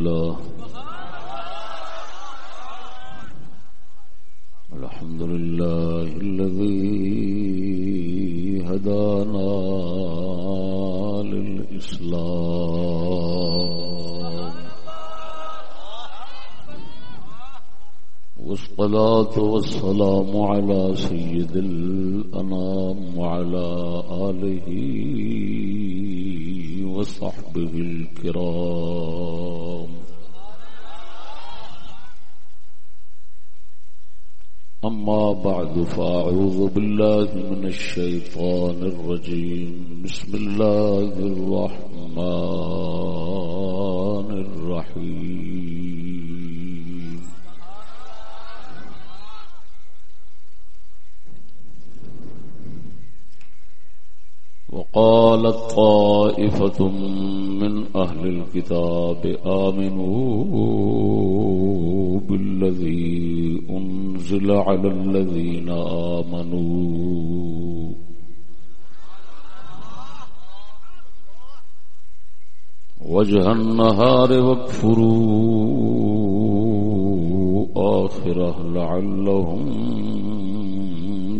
الله الحمد لله الذي هدانا للإسلام والصلاة والسلام على سيد الأنام وعلى آله وصحبه الكرام أما بعد، فأعوذ بالله من الشيطان الرجيم. بسم الله الرحمن الرحيم. وقالت طائفة من أهل الكتاب، آمنوا بالذي أنزل على الذين آمنوا. وجه النهار واكفروا. آخره لعلهم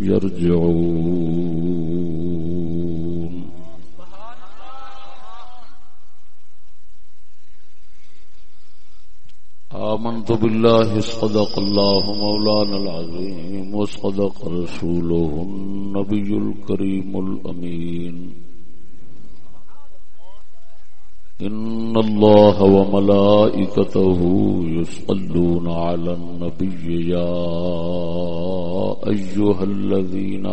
يرجعون. آمنت بالله صدق الله مولانا العظيم وصدق رسوله النبي الكريم الأمين. إن الله وملائكته يصلون على النبي يا أيها الذين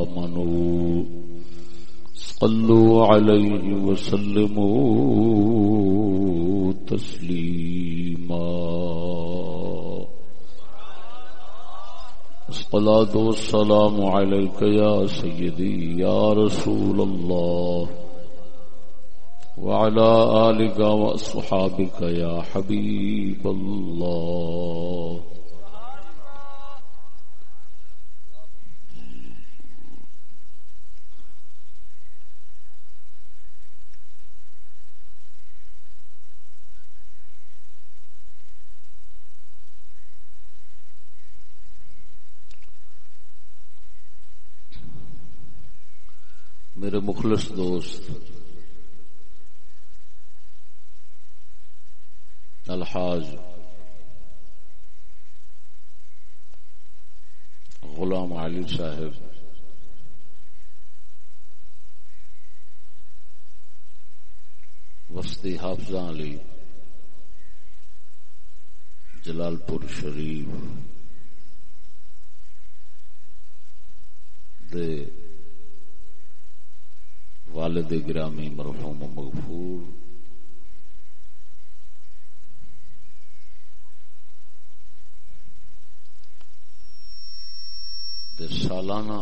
آمنوا صلوا عليه وسلموا تسليما الصلاة والسلام عليك يا سيدي، يا رسول الله. وعلى آلك وأصحابك يا حبيب الله. میرے مخلص دوست الحاج غلام علی صاحب وسطی حافظ علی جلال پور شریف دے والد گرامی مرحوم مغفور دے سالانہ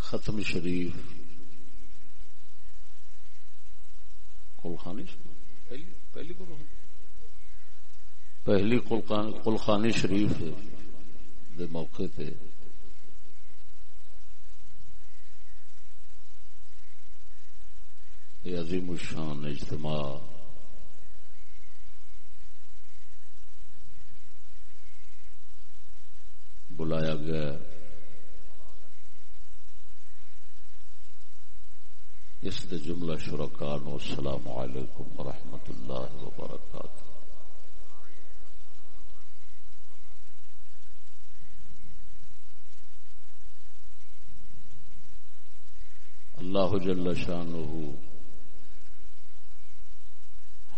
ختم شریف کلخانی پہلی پہلی کو پہلی کلخانی شریف دے موقع تے۔ یہ عظیم الشان اجتماع۔ بلایا گیا۔ اس دے جملہ شرکان السلام علیکم ورحمۃ اللہ وبرکاتہ۔ اللہ جل شانہ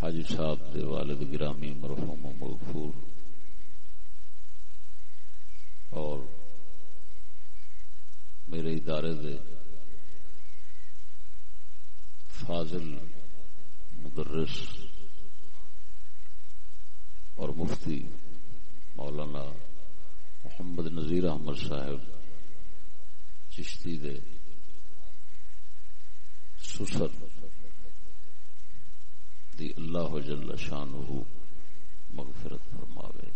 حاجی صاحب دے والد گرامی مرحوم مغفور اور میرے ادارے دے فاضل مدرس اور مفتی مولانا محمد نذیر احمد صاحب چشتی دے سسر دی اللہ جل شانہ مغفرت فرماوے۔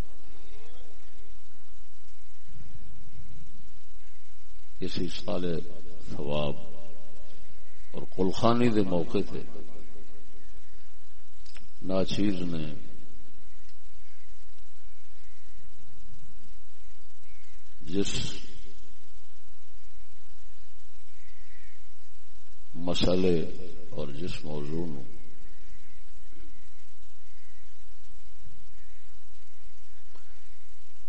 اسی سال ثواب اور کلخانی دے موقع تھے ناچیز نے جس مسئلے اور جس موضوع نو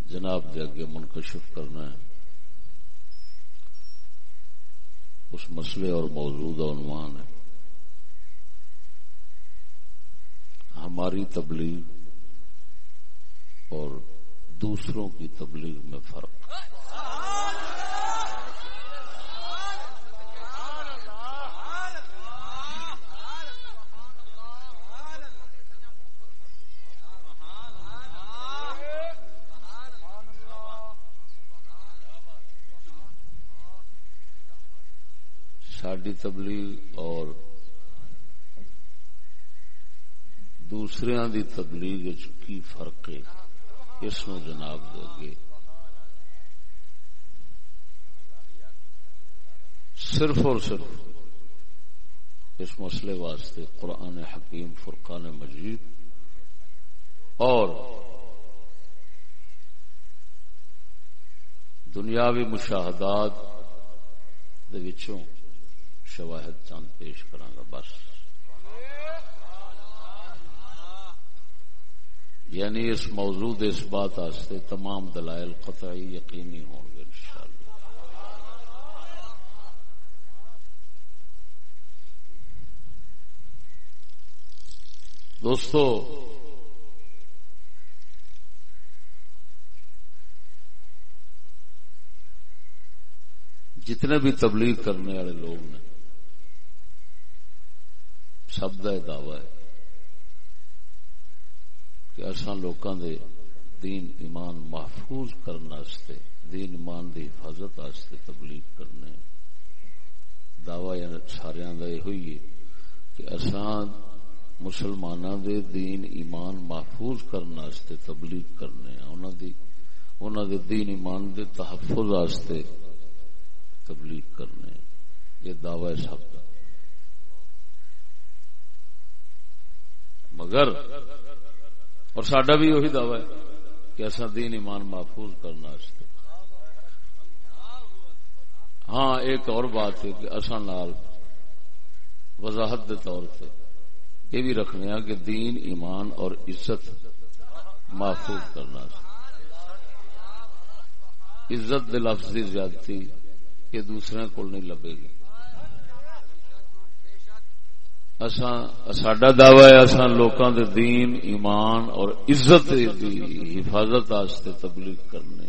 جناب دے اگے منکشف کرنا ہے، اس مسئلے اور موضوع کا عنوان ہے۔ ہماری تبلیغ اور دوسروں کی تبلیغ میں فرق۔ ساری تبلیغ اور دوسرے دی تبلیغ کی فرق ہے؟ اس نو جناب دے صرف اور صرف اس مسئلے واسطے قرآن حکیم فرقان مجید اور دنیاوی مشاہدات دے وچوں شواہد چند پیش کرانگا بس۔ یعنی اس موضوع اس بات آستے تمام دلائل قطعی یقینی ہوں گے، انشاءاللہ۔ دوستو، جتنے بھی تبلیغ کرنے والے لوگ نے سب کا دعوی ہے کہ اصا لوکاں دے دین ایمان محفوظ کرنے دین ایمان دی حفاظت آستے تبلیغ کرنے دعوی سارے کا یہ ہوئی ہے کہ اصا مسلمانوں دے دین ایمان محفوظ کرنے تبلیغ کرنے انہوں دے دین ایمان دے تحفظ آستے تبلیغ کرنے یہ دعوی سب کا مگر اور سڈا بھی وہی دعوی ہے کہ اصا دین ایمان محفوظ کرنا ہاں ایک اور بات ہے کہ اصا نال وضاحت کے طور سے یہ بھی رکھنے ہاں کہ دین ایمان اور عزت محفوظ کرنا عزت دے لفظ کی زیادتی یہ دوسرے کو نہیں لبے گی۔ سڈا دعوی ہے اصا لوکاں دے دین، ایمان اور عزت دی حفاظت آستے تبلیغ کرنے۔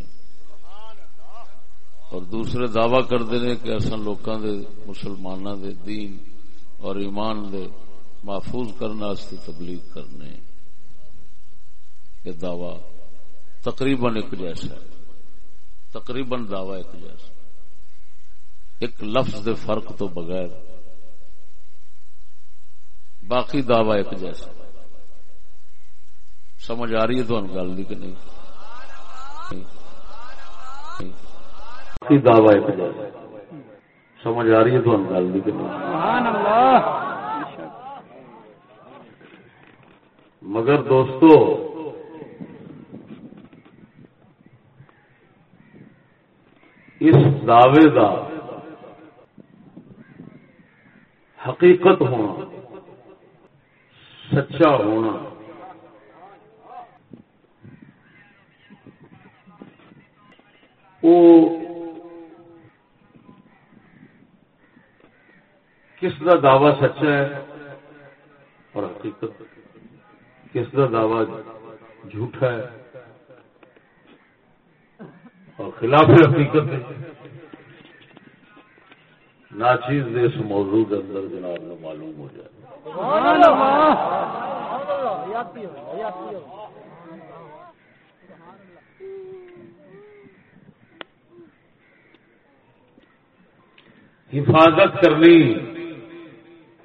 اور دوسرے دعوی کرتے ہیں کہ اصا لوکاں دے مسلمانوں دے دین اور ایمان دے محفوظ کرنے تبلیغ کرنے۔ یہ دعوی تقریباً ایک جیسا ہے۔ تقریباً دعوی ایک جیسا ایک لفظ دے فرق تو بغیر باقی دعوی ایک جیسا۔ سمجھ آ رہی ہے تو گل کی کہ نہیں؟ باقی دعوی ایک جیسا۔ سمجھ آ رہی ہے تو گل کی کہ نہیں؟ مگر دوستو اس دعوے کا حقیقت ہونا سچا ہونا۔ وہ کس کا دعوی سچا ہے اور حقیقت کس کا دعوی جھوٹا ہے اور خلاف حقیقت ہے۔ ناچیز اس موضوع کے اندر جناب نے معلوم ہو جائے۔ حفاظت کرنی،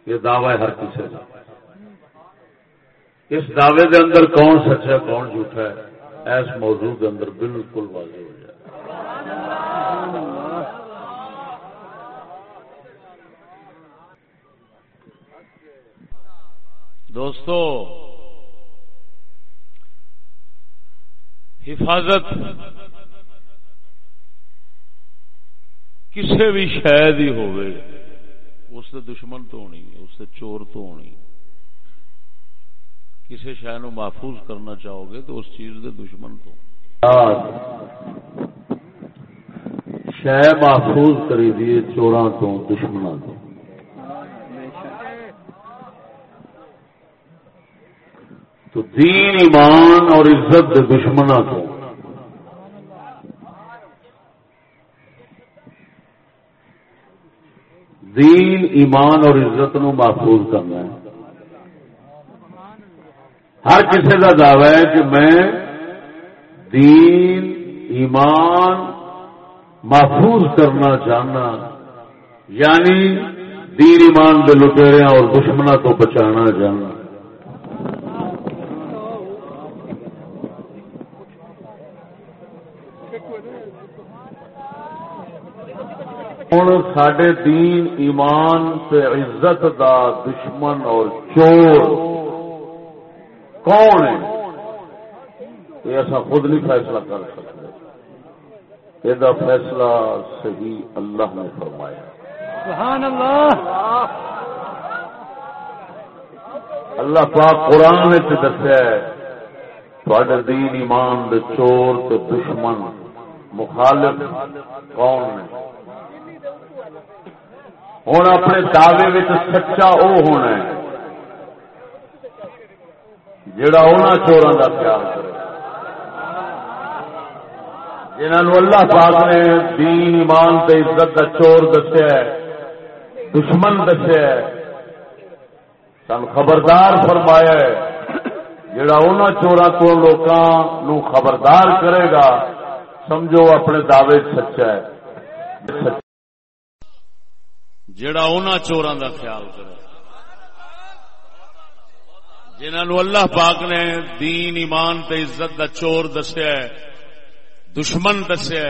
یہ دعوی ہر کسی کا اس دعوے دے اندر کون سچا کون جھوٹا ہے اس موضوع کے اندر بالکل واضح ہو جائے۔ دوستو، حفاظت کسی بھی شاید ہی ہوئے اس سے دشمن تو ہونی اس سے چور تو ہونی کسی شہ نو محفوظ کرنا چاہو گے تو اس چیز دے دشمن تو۔ شہ محفوظ کری دیے چوراں تو دشمنوں تو۔ تو دین ایمان اور عزت دشمنوں کو دین ایمان اور عزت نو محفوظ کرنا ہے۔ ہر کسی کا دعوی ہے کہ میں دین، ایمان محفوظ کرنا چاہنا یعنی دین ایمان کے لٹیریا اور دشمنوں کو بچانا چاہنا۔ ہوں سڈے دین ایمان سے عزت دا دشمن اور چور۔ کون ہے؟ یہ ایسا خود نہیں فیصلہ کر سکتے۔ یہ فیصلہ صحیح اللہ نے فرمایا۔ سبحان اللہ اللہ پاک قرآن دسیا تھوڑے دین ایمان دے چور تے دشمن مخالف کون نے ہوں اپنے دعوے سچا وہ ہونا ہے جڑا ان چوروں کا خیال جنہوں اللہ پاک نے دین ایمان تے عزت کا چور دسیا دشمن دسیا سن خبردار فرمایا جڑا ان چورا کو لوگوں خبردار کرے گا سمجھو اپنے دعوے سچا ہے جڑا ان چوراں دا خیال کرے۔ جنہوں اللہ پاک نے دین، ایمان تے عزت دا چور دسیا دشمن دسیا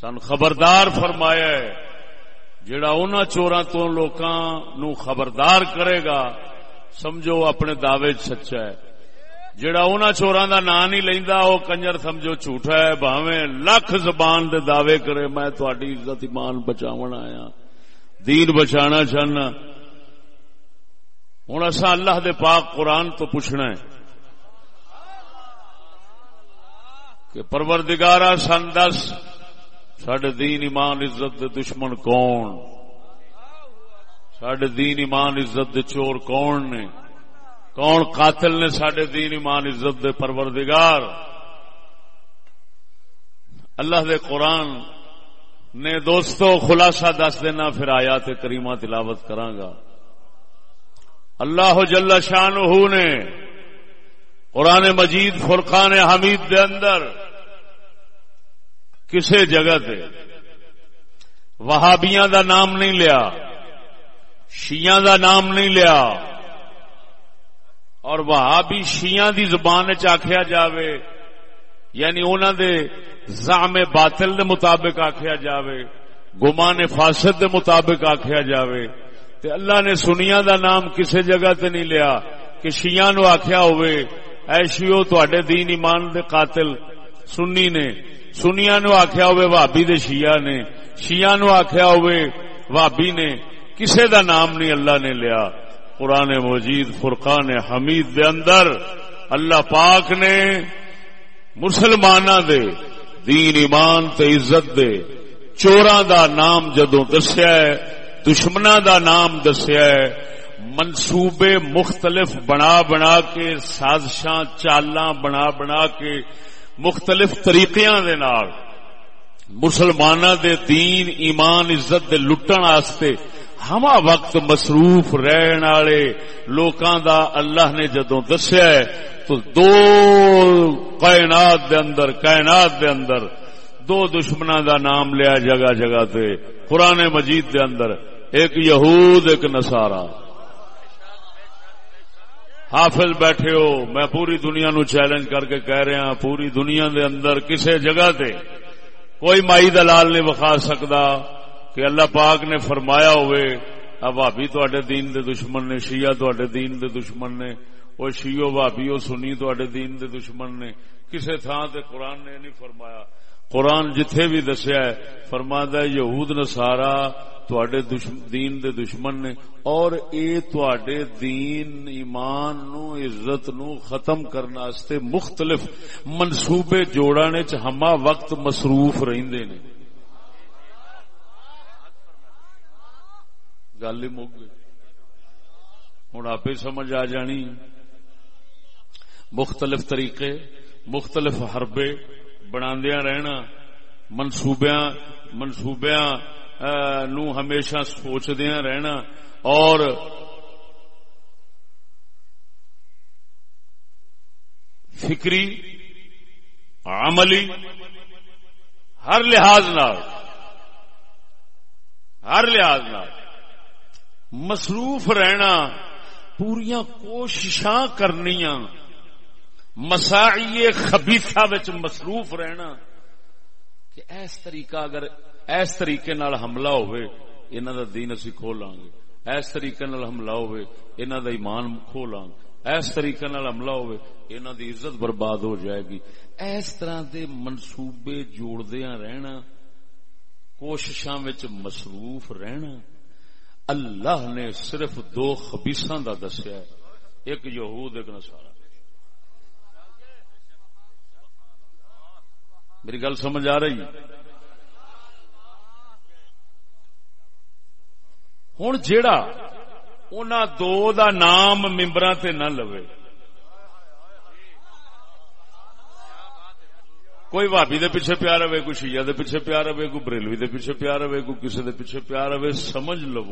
سن خبردار فرمایا جڑا ان چوراں تو لوکاں نو خبردار کرے گا، سمجھو اپنے دعوے سچا ہے۔ جڑا ان چوراں دا نام نہیں لیندا او کنجر سمجھو جھوٹا ہے بھاویں لکھ زبان دے دعوے کرے میں تہاڈی عزت ایمان بچاون آیا دین بچانا چاہنا ہن اساں اللہ دے پاک قرآن تو پوچھنا ہے کہ پروردگارا سن دس سڈے دین ایمان عزت دے دشمن کون سڈے دین ایمان عزت دے چور کون نے کون قاتل نے سڈے دین ایمان عزت دے پروردگار؟ اللہ دے قرآن نے دوستو خلاصہ دس دینا، پھر آیات کریمہ تلاوت کرانگا۔ اللہ جل شان نے قرآن مجید، فرقان حمید دے اندر کسے جگہ تے وہابیاں دا نام نہیں لیا، شیعہ دا نام نہیں لیا اور وہابی شیعہ دی زبان آخیا جاوے یعنی انہوں دے زام باطل دے مطابق آخیا جاوے، گمان فاسد دے مطابق آخیا جاوے۔ تے اللہ نے سنیا دا نام کسے جگہ تے نہیں لیا کہ شیعہ نو آخیا ہوئے اے شیو تواڈے دین ایمان دے قاتل سنی نے۔ سنیا نو آخیا ہوئے بھابی دے شیعہ نے۔ شیعہ نو آخیا ہوئے بھابی نے۔ کسے دا نام نہیں اللہ نے لیا۔ قرآن مجید، فرقان حمید دے اندر اللہ پاک نے مسلمان دے، دین ایمان تے عزت دے چوراں دا نام جدو دسیا ہے دشمنا دا نام دسیا ہے، منصوبے مختلف بنا بنا کے، سازشاں، چالاں بنا بنا کے مختلف طریقیاں دے نال مسلمانہ دے دین، ایمان، عزت دے لٹن آستے ہما وقت مصروف رہن والے لوکاں دا اللہ نے جدوں دسیا ہے، تو دو کائنات دے اندر، کائنات دے اندر دو دشمنوں دا نام لیا جگہ جگہ تے، قرآن مجید دے اندر، ایک یہود، ایک نسارا حافظ بیٹھے ہو، میں پوری دنیا نو چیلنج کر کے کہہ رہا پوری دنیا دے اندر کسے جگہ تے کوئی مائی دلال نہیں وکھا سکتا۔ کہ اللہ پاک نے فرمایا ہوئے بھابی تے دین دے دشمن نے، شیعہ تے دین دے دشمن نے وہ شیو بھابی وہ سنی تے دین دے دشمن نے، کسے تھان تے قرآن نے نہیں فرمایا۔ قرآن جتھے بھی دسیا ہے فرما یہود نسارا تڈے دین دے دشمن نے، اور اے تڈے دین ایمان نو، عزت نو ختم کرنے مختلف منصوبے جوڑنے چ ہما وقت مصروف رہندے نے۔ گل ہی مک گئی۔ ہوں آپ سمجھ آ جانی۔ مختلف طریقے، مختلف حربے بنا رہنا، منصوبیاں منصوبیاں نو ہمیشہ سوچدیا رہنا۔ اور فکری، عملی، ہر لحاظ نال، ہر لحاظ نال۔ مصروف رہنا پوریا کوششاں کرنیاں مسائی خبیثہ وچ مصروف رہنا، کہ ایس طریقہ اگر ایس طریقے نال حملہ ہوئے انہ دا دین اسی کھول لیں گے۔ ایس طریقے نال حملہ ہوئے دا ایمان کھول لیں گے۔ ایس طریقے نال حملہ ہوئے دی عزت برباد ہو جائے گی۔ ایس طرح دے منصوبے جوڑ دیاں رہنا، کوششاں وچ مصروف رہنا۔ اللہ نے صرف دو خبیساں دا دسیا ہے، ایک یہود، ایک نصارہ۔ میری گل سمجھ آ رہی؟ ہوں جیڑا ان دو دا نام ممبر تے نہ لوے کوئی بھابی دے پیچھے پیا رہے کوئی شیعہ دے پیچھے پیا رہے کوئی بریلوی دے پیچھے پیا رہے کوئی کسی دے پیچھے پیا رہے سمجھ لو،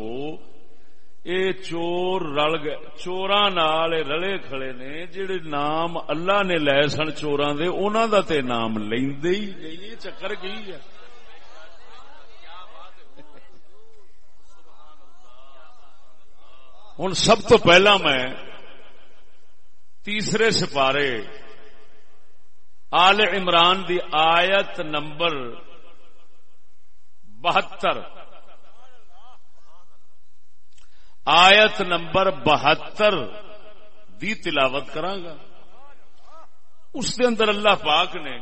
اے چور رل گئے، چوراں نال رلے کھڑے نے، جڑے نام اللہ نے لے سن چوراں دے، انہاں دا تے نام لیندے ہی نہیں چکر کی ہے؟ ہوں سب تو پہلا میں تیسرے سپارے آل عمران دی آیت نمبر بہتر۔ آیت نمبر بہتر دی تلاوت گا اس دے اندر اللہ پاک نے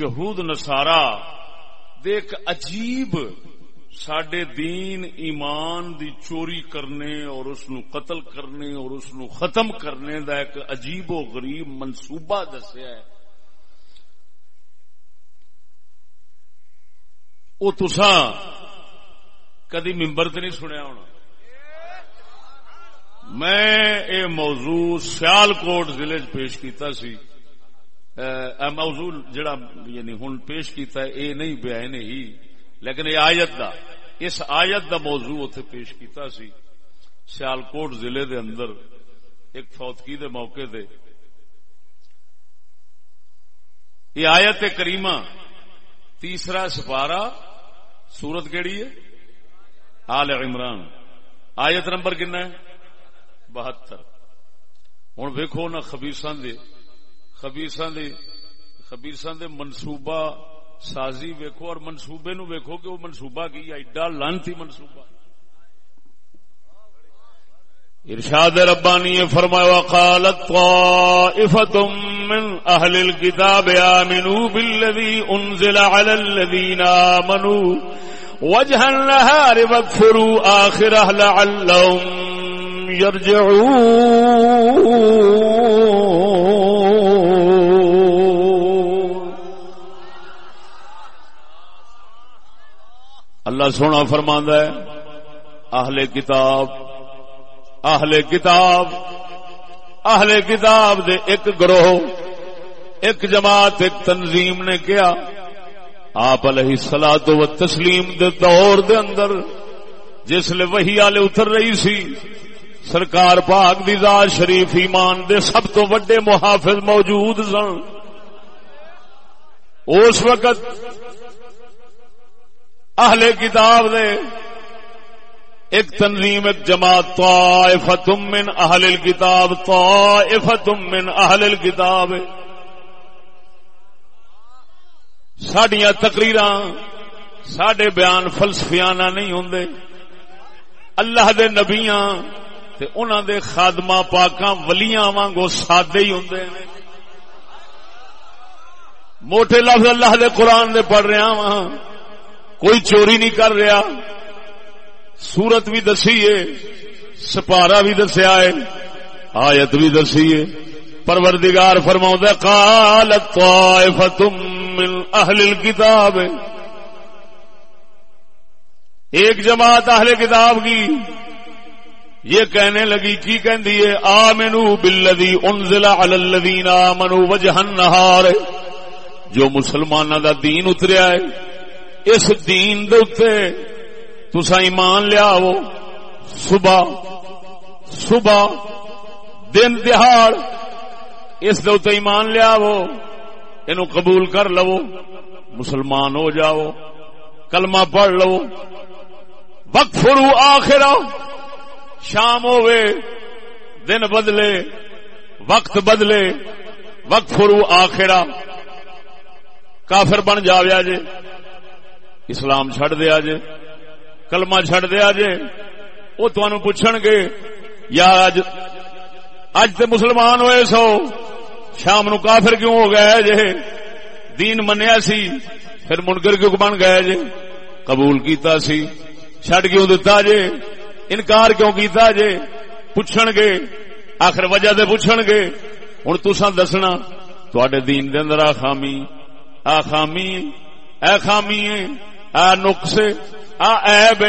یہود نسارا دیکھ عجیب سڈے دین ایمان دی چوری کرنے اور اس نو قتل کرنے اور اس نو ختم کرنے دا ایک عجیب و غریب منصوبہ دسیا ہے۔ وہ تسا کدی ممبر تو نہیں سنیا ہونا۔ میں اے موضوع سیال کوٹ ضلع پیش کیتا سی۔ موضوع جڑا یعنی ہوں پیش کیتا ہے، اے نہیں بیا نہیں لیکن یہ آیت دا، اس آیت دا موضوع اتنے پیش کیتا سی۔ سیالکوٹ ضلع دے اندر ایک فوتگی دے موقع دے۔ یہ آیت کریمہ تیسرا سپارہ سورت کیڑی ہے؟ آل عمران۔ آیت نمبر کنا ہے؟ بہتر۔ ہوں ویکو نہ خبیساں دے۔ خبیساں دے دے منصوبہ سازی ویکو اور منصوبے نو ویکو کہ وہ منصوبہ کی ایڈا لانتی منصوبہ۔ ارشاد ربانی فرمایا، وقالت طائفة من اهل الكتاب امنوا بالذي انزل على الذين امنوا وجه النهار واكفروا اخره لعلهم يرجعون اللہ سونا فرما ہے، اہل کتاب اہل کتاب اہل کتاب دے ایک گروہ، ایک جماعت، ایک تنظیم نے کیا۔ آپ علیہ سلا تو تسلیم دے دور دے اندر جس لیے وہی آلے اتر رہی سی، سرکار پاک دی ذات شریف ایمان دے سب تو وڈے محافظ موجود سن۔ اس وقت اہل کتاب دے ایک تنظیم ایک جماعت طائفت من اہل الكتاب طائفت من اہل الكتاب۔ ساڈیاں تقریراں، ساڈے بیان فلسفیانہ نہیں ہوں اللہ دے نبیاں تے انہاں دے خادمہ پاکاں ولیاں وانگو سادے ہی ہوندے نے۔ موٹے لفظ اللہ دے قرآن دے پڑھ رہا وہاں کوئی چوری نہیں کر رہا۔ سورت بھی دسی ہے سپارا بھی دسیا ہے، آیت بھی دسی ہے۔ پروردگار فرماؤں قال طائفة من اہل الكتاب۔ ایک جماعت اہل کتاب کی، یہ کہنے لگی، کی کہندی ہے، آمنو بالذی انزل علی الذین آمنوا وجہ النہار۔ جو مسلمانوں دا دین اتریا ہے، اس دین دے اتے تسا ایمان لیا صبح صبح، دن دہاڑ، اس دے ایمان لیا یہ قبول کر لو۔ مسلمان ہو جاؤ۔ کلمہ پڑھ لو۔ وقت فرو آخر شام ہوئے دن بدلے، وقت بدلے۔ وقت فرو آخرا کافر بن جاویا جے اسلام چھڑ دیا جے کلمہ چھڑ دیا جے، وہ تمہوں پوچھن گے یا اج اج تے مسلمان ہوئے سو، شام نو کافر کیوں ہو گئے جے؟ دین منیا سی، پھر منکر کیوں بن گئے جے؟ قبول کیتا سی، چھڑ کیوں دتا جے؟ انکار کیوں کیتا جے؟ پوچھن گے، آخر وجہ دے پوچھن گے ہوں تسا دسنا تڈے دین دے اندر آ خامی آ خامی، اے خامی اے نقص آ ایب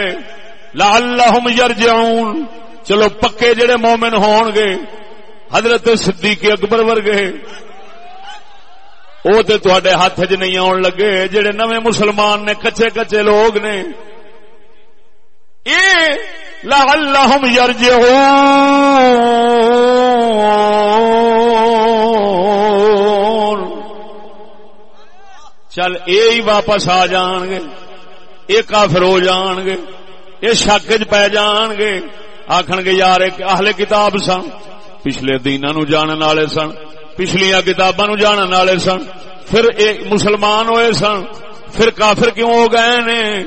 لعلہم یرجعون۔ چلو پکے جڑے مومن ہون گے، حضرت صدیق اکبر ورگے۔ وہ تو تے ہاتھ چ نہیں آن لگے، جڑے نویں مسلمان نے کچے کچے لوگ نے۔ لعلہم یرجعون۔ چل یہ واپس آ جان گے۔ یہ کافر ہو جان گے، یہ شک چ پی جان گے۔ آخن گے، یار اہل کتاب سن۔ پچھلے دینا نو جانن والے سن پچھلیا کتاباں نو جانن والے سن۔ پھر مسلمان ہوئے سن۔ پھر کافر کیوں ہو گئے نے؟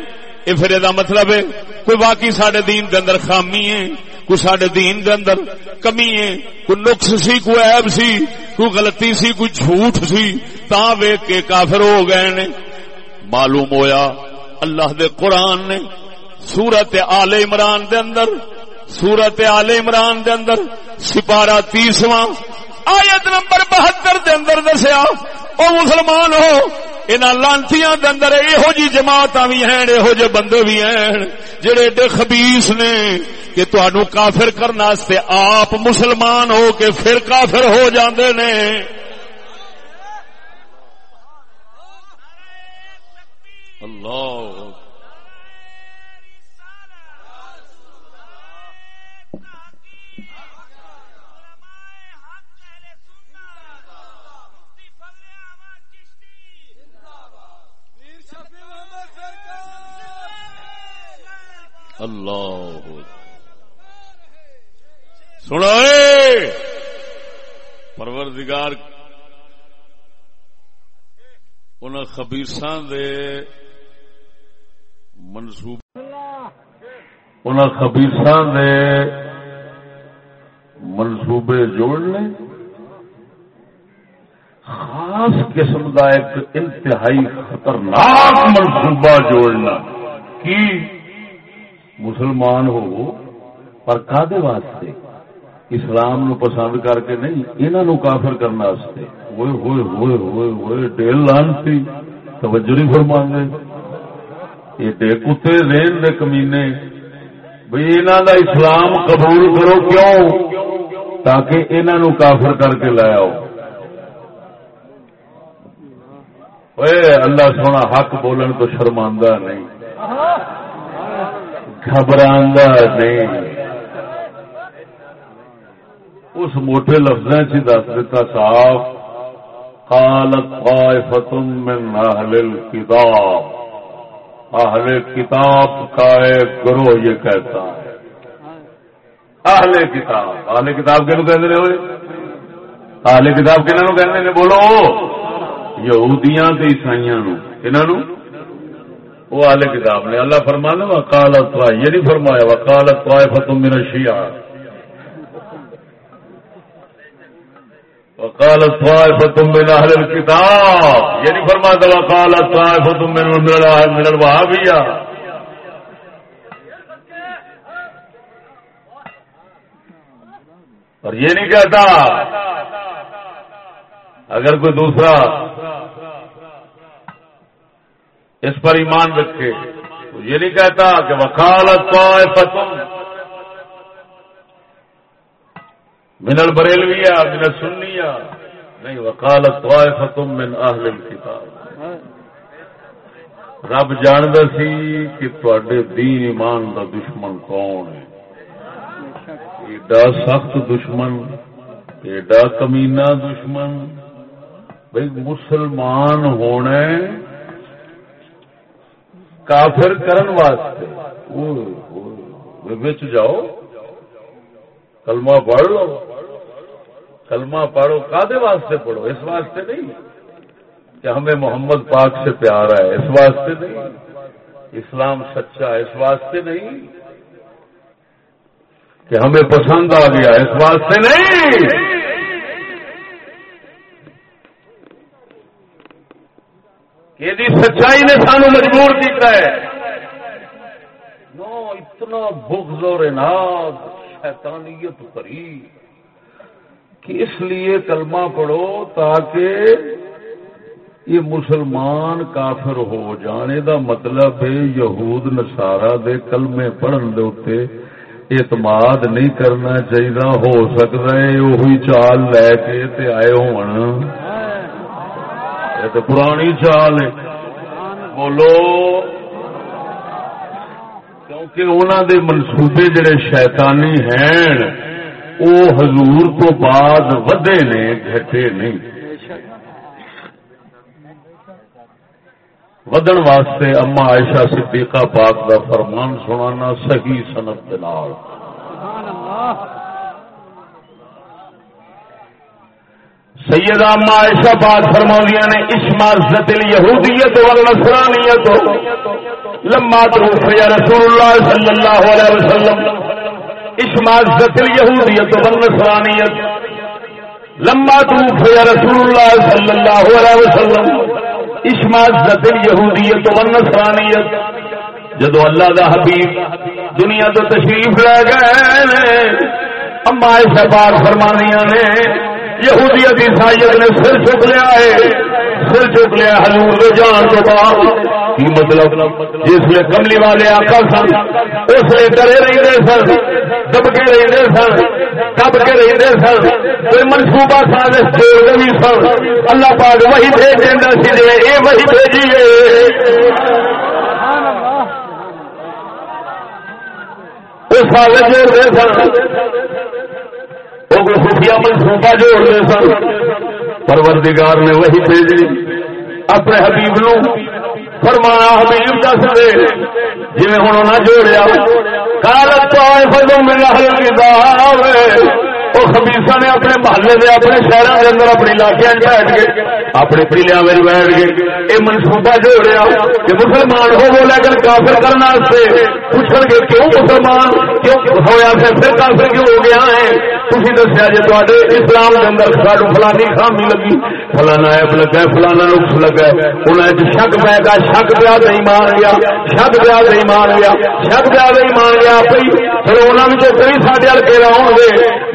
یہ پھر یہ مطلب ہے، کوئی باقی سڈے دین دے اندر خامی ہے، کوئی سڈے دین دے اندر کمی ہے، کوئی نقص سی، کوئی عیب سی، کوئی غلطی سی، کوئی جھوٹ سی تا ویک کے کافر ہو گئے نے۔ معلوم ہویا اللہ دے قرآن نے سورت آل عمران دے اندر، سورت آل عمران دے اندر، سپارہ تیسواں، آیت نمبر بہتر دے اندر دسیا، او مسلمان ہو ان لانتیاں دے اندر یہو جی جماعت بھی ہیں یہو جے بندے بھی ہیں، جڑے ایڈے خبیس نے کہ تہن کافر کرنے آپ مسلمان ہو کے پھر کافر ہو جاندے نے۔ اللہ اللہ سنا پروردگار ان خبیسان دے منصوب ان خبیسان دے منصوبے جوڑنے خاص قسم کا ایک انتہائی خطرناک منصوبہ جوڑنا کی؟ مسلمان ہو، پر کادے واسطے؟ اسلام نو پسند کر کے نہیں انہوں نو کافر کرنے واسطے۔ ہوئے ہوئے ہوئے ہوئے ہوئے، ڈیل لان سی توجہ نہیں فرما گے کتے رین دے کمینے۔ بھئی انہوں دا اسلام قبول کرو کیوں؟ تاکہ انہوں نو کافر کر کے لایا ہو اللہ سونا حق بولن تو شرماندہ نہیں۔ گھبراندہ نہیں۔ اس موٹے لفظ سے دس دیتا صاحب قالت طائفة من اہل الكتاب اہل کتاب کا ایک گروہ یہ کہتا ہے۔ اہل کتاب۔ اہل کتاب کے کہتے ہیں ہوئے؟ اہل کتاب کہ کہتے ہیں بولو۔ یہودیاں تے عیسائیاں نو انہاں نو وہ اہل کتاب نے۔ اللہ فرمانا وکالت یہ یعنی نہیں فرمایا وکالت فتم میرا شیعہ وکالت فتم میرا اہل کتاب یہ یعنی نہیں فرمایا وکالت فتم میرا میرا اور یہ نہیں کہتا، اگر کوئی دوسرا اس پر ایمان رکھے، تو یہ نہیں کہتا کہ وکالت فتم منل بریلویا منل سنیا نہیں وکالت فتم من اہل کتاب رب جاند سی کہ تے دین ایمان دا دشمن کون ہے۔ ایڈا سخت دشمن، ایڈا کمینا دشمن۔ بھائی مسلمان ہونے کافر کرن واسطے۔ بچ جاؤ۔ کلمہ پڑھ لو۔ کلمہ پڑھو۔ کادے واسطے پڑھو؟ اس واسطے نہیں کہ ہمیں محمد پاک سے پیار ہے اس واسطے نہیں۔ اسلام سچا ہے۔ اس واسطے نہیں کہ ہمیں پسند آ گیا۔ اس واسطے نہیں۔ یہ سچائی نے سانو مجبور کیا ہے؟ نو، اتنا بغض اور اناد شیطانیت کری کہ اس لیے کلمہ پڑھو تاکہ یہ مسلمان کافر ہو جانے؟ دا مطلب ہے یہود نسارا دے کلمے پڑھن دے اتے اعتماد نہیں کرنا چاہیے ہو سکتا ہے وہی چال لے کے تے آئے ہون۔ تو پرانی چال ہے۔ بولو۔ کیونکہ انہوں دے منصوبے جڑے شیطانی ہیں وہ حضور تو بعد ودے نے، گھٹے نہیں۔ ودن واسطے اما عائشہ صدیقہ پاک کا فرمان سنانا صحیح سنت صنعت سیدہ اما عائشہ پاک فرمایا نے اسما زتل یہودیت والنصرانیت لما توفی رسول اللہ صلی اللہ علیہ وسلم۔ اسما زتل یہودیت والنصرانیت لما توفی رسول اللہ صلی اللہ علیہ وسلم۔ اسما زتل یہودیت والنصرانیت جدو اللہ دا حبیب دنیا تو تشریف لے گئے اما عائشہ پاک فرمانیاں نے یہودیت عیسائیت نے سر چک لیا ہے۔ سر چک لیا حضور دے جان تو بعد۔ کی مطلب؟ جس میں کملی والے آقا سن، اس لیے ڈرے رہتے سن دب کے رہتے سن دب کے رہتے سن۔ کوئی منصوبہ سازش چھوڑ بھی سن۔ اللہ پاک وہی بھیج دینا سی جی یہ وہی بھیجیے۔ اس سال جوڑتے سن۔ وہ خفیہ منصوبہ جوڑتے سن پروردگار نے وہی بھیجی۔ اپنے حبیب نو فرمایا، حبیب دس دے۔ جی ہوں نہ جوڑیا۔ کالت فضم من کتاب وہ خبیسا نے اپنے محلے دے، اپنے شہروں کے اندر اپنی علاقے بیٹھ گئے۔ اپنے پیلیا میں بیٹھ گئے۔ یہ منصوبہ جوڑیا کہ مسلمان ہو وہ لیکن کافر کرنا پوچھ گے، کیوں مسلمان؟ کیوں ہوا پھر کافر کیوں ہو گیا ہے؟ تھی دسیا جی تے اسلام کے اندر سانو فلانی خامی لگی فلانا ایپ لگا فلانا نقص لگا انہیں شک پہ گا شک پیا نہیں مان گیا شک پیا نہیں مان گیا شک پیا نہیں مان گیا پی چلو انہوں نے کئی سارے ہلکے آؤ گے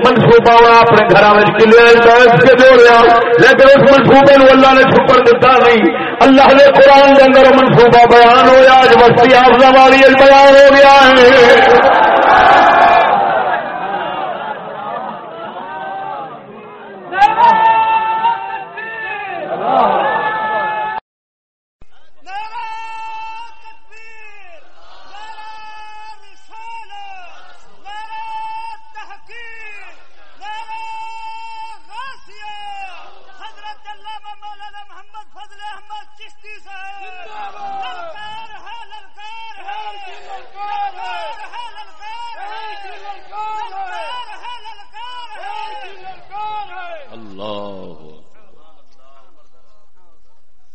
منصوبہ اپنے گھر کلے کے جوڑیا لیکن اس منصوبے اللہ نے چھپڑ دیتا نہیں اللہ نے قرآن کے اندر منصوبہ بیان ہوا اج بستی آفزا والی بیان ہو گیا ہے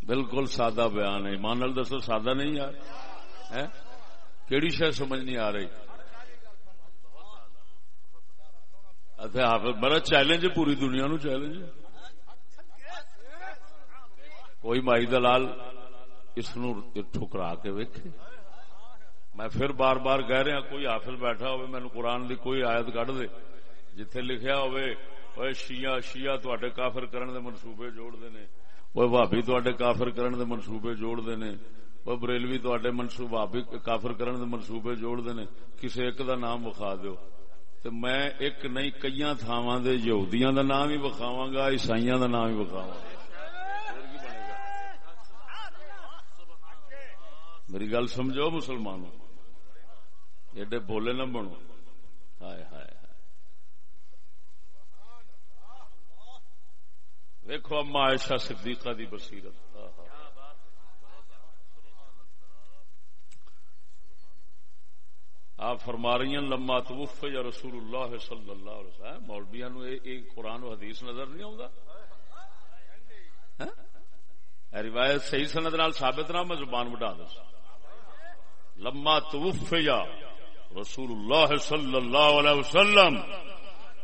بالکل سادہ بیان ہے۔ مان دسو، سادہ نہیں یار۔ کیڑی شہ سمجھ نہیں آ رہی؟ اچھا، حافظ بڑا چیلنج پوری دنیا نو، چیلنج کوئی مائی دلال اس ٹھکرا کے ویکھے۔ میں پھر بار بار کہہ رہا کوئی حافظ بیٹھا ہوئے مینو قرآن دی کوئی آیت کڈ دے۔ جتھے لکھیا ہوئے شیعہ شیعہ تے کافر کرن دے منصوبے جوڑ دے نے۔ وہ بھابی تے کافر کرن دے منصوبے جوڑ دے نے۔ وہ بریلوی تے منصوبہ کافر کرن دے منصوبے جوڑ دے نے۔ کسے ایک دا نام بخا دیو۔ تو میں ایک نہیں کئی تھاواں دے یہودیاں دا نام ہی بخاواں گا، عیسائیاں دا نام ہی بخاواں گا۔ میری گل سمجھو مسلمانوں؟ ایڈے بولے نہ بنو۔ ہائے ہائے دیکھو اما عائشہ صدیقہ دی بصیرت۔ ہاں، ہاں۔ آپ فرما رہی ہیں، لما توف یا رسول اللہ صلی اللہ علیہ وسلم۔ ہاں، مولبیا نو قرآن و حدیث نظر نہیں آؤں روایت صحیح سند نال ثابت نہ میں زبان بٹا دس لما توف یا رسول اللہ صلی اللہ علیہ وسلم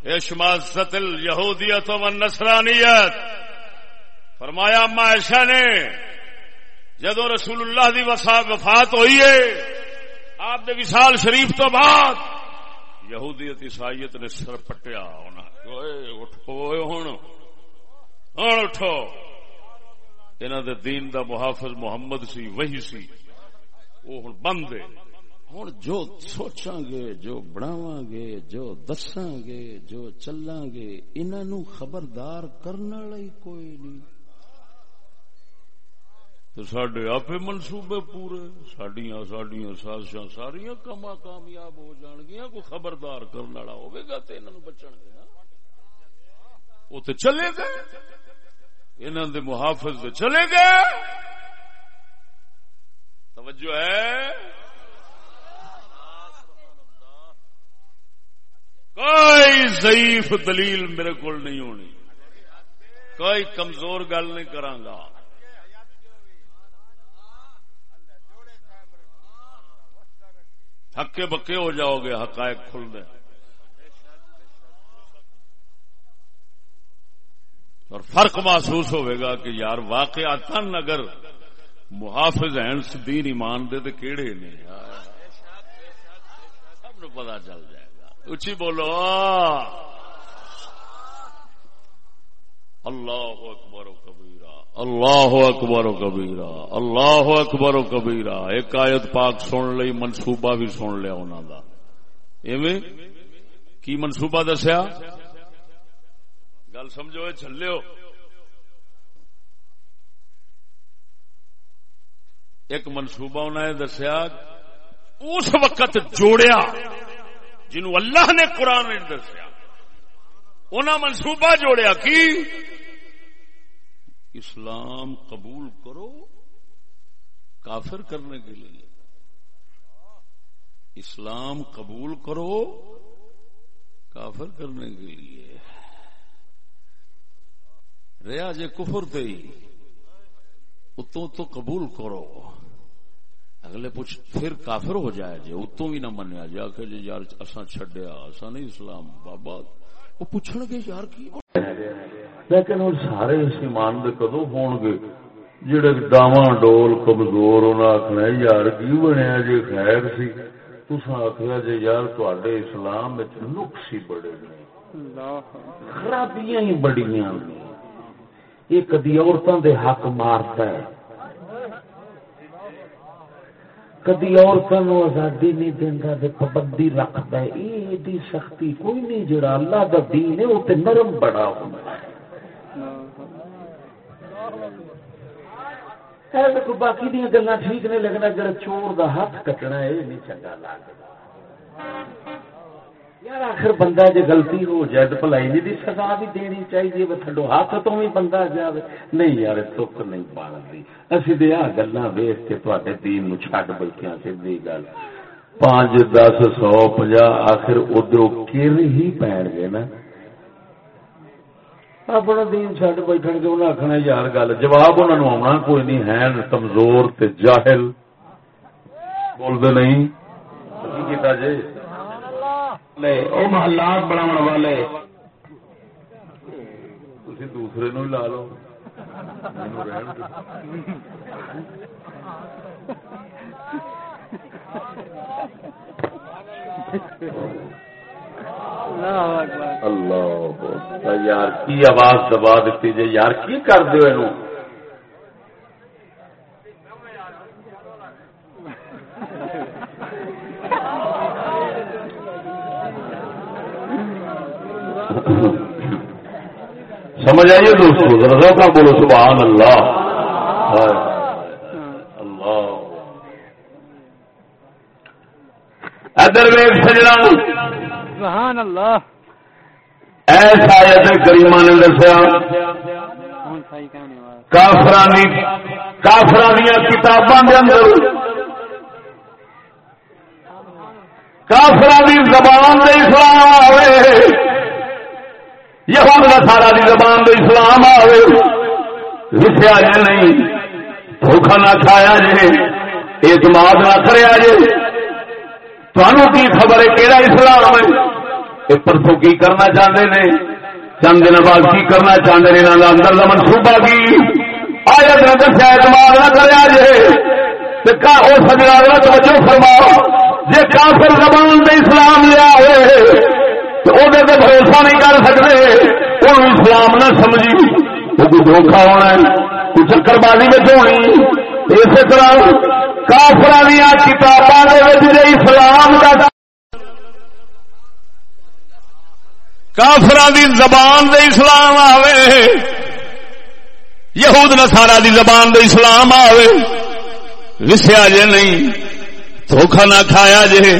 اشمازت الیہودیت و نسرانیت فرمایا عائشہ نے، جدو رسول اللہ دی وفات ہوئی ہے، آپ دے وصال شریف تو بعد، یہودیت عیسائیت نے سر پٹیا اٹھو ہوں اٹھو۔ انہوں دے دین دا محافظ محمد سی، وہی سی۔ وہ ہوں بند ہے۔ ہوں جو سوچاں گے جو بناواں گے جو دساں گے جو چلاں گے انہوں خبردار کرنے کوئی نہیں۔ تو سڈے آپ منصوبے پورے سڈیا سڈیا سازشاں ساریا کما کامیاب ہو جان گیا کوئی خبردار کرنے والا ہوگا تو انہوں بچن گے نا۔ وہ تو چلے گئے۔ انہوں دے محافظ چلے گئے۔ توجہ ہے؟ کوئی ضعیف دلیل میرے کو نہیں ہونی۔ کوئی کمزور گل نہیں کرانگا۔ ہکے بکے ہو جاؤ گے، حقائق کھل دے اور فرق محسوس ہوئے گا کہ یار واقع تن اگر محافظ ہیں دین ایمان دے تو کیڑے نے؟ سب نو پتا چل جائے گا۔ اچھی بولو۔ اللہ اکبر و کبیرہ۔ اللہ اکبر و کبیرہ۔ اللہ اکبر و کبیرہ۔ ایک آیت پاک سن لئی، منصوبہ بھی سن لیا انہوں کا ایویں؟ کی منصوبہ دسیا؟ گل سمجھو چلے ہو۔ ایک منصوبہ انہوں نے دسیا، اس وقت جوڑیا جنو اللہ نے قرآن دسیا۔ انہیں منصوبہ جوڑیا کی؟ اسلام قبول کرو، کافر کرنے کے لیے۔ اسلام قبول کرو، کافر کرنے کے لیے۔ ریا جے کفر تے اتوں تو قبول کرو۔ اگلے پوچھ، پھر کافر ہو جائے جی اتوں بھی نہ منیا جا کے جی یار اصا چڈیا اصا نہیں اسلام، بابا. وہ پوچھن گے، یار، کی لیکن وہ سارے اس ایمان دے کدو ہون گے؟ جڑے ڈاواں ڈول کمزور، انہاں آخنا یار، کی بنیا جی خیر سی. تسا آخیا جی یار تے اسلام نقص ہی بڑے نے۔ خرابیاں ہی بڑیاں نے۔ یہ کدی عورتوں دے حق مارتا ہے کدی عورتوں آزادی نہیں دینا پابندی رکھتا ہے یہ سختی کوئی نہیں، جڑا اللہ کا دین ہے، وہ تو نرم بڑا ہوتا ہے۔ باقی دیا گلا ٹھیک نہیں لگنا جڑا چور دا ہاتھ کٹنا یہ نہیں چنگا لگتا۔ یار آخر بندہ جی غلطی ہو جائے تو بھلائی جی سزا بھی دینی چاہیے تھڈو ہاتھ تو بھی بندہ جائے نہیں یار تک نہیں پالتی اسی دے آ گلا ویس کے تے دین نو چڈ بیٹھے سی گل۔ پانچ، دس، سو پنجا آخر ادھر کر ہی پین گے نا؟ اپنا دین چڈ بیٹھ گے انہیں آخنا یار گل، جواب انہوں آنا کوئی نہیں ہے کمزور تے جاہل۔ بولتے نہیں؟ جی محلات بنا والے۔ دوسرے نو لا لو۔ اللہ یار کی آواز دبا دیتی جی؟ یار کی کر دو سمجھ آئیے دوستو؟ ذرا کا بولو سبحان اللہ۔ اللہ۔ ادر ویگ سجنا۔ سبحان اللہ۔ ایسا آیت کریمہ نے دسیا۔ کافرانی کافرانیا کتاباں کے اندر۔ کافرانی زبان دے اسلام آئے یہود سارا دی زبان دے اسلام آئے لکھا جی نہیں دھوکھا نہ کھایا جی اعتماد نہ کریا جی۔ تمہوں کی خبر ہے کہڑا اسلام ہے؟ یہ پرسوں کی کرنا چاہتے نے؟ چند دن بعد کی کرنا چاہتے ہیں یہاں کا اندر کا منصوبہ کی؟ آیا دن دسیا اعتماد نہ کریا جی۔ اس سجنا توجہ فرماؤ جی کافر زبان دے اسلام لیا ہوئے وہ بھروسہ نہیں کر سکتے وہ اسلام نہ سمجھی وہ کوئی دھوکھا ہونا ہے کوئی چکر بازی میں ہونی اسی طرح کافر دیا کتابوں اسلام کا کافر دی زبان دے اسلام آوے یہود نسارا دی زبان دے اسلام آوے وسیا جے نہیں دھوکھا نہ کھایا جے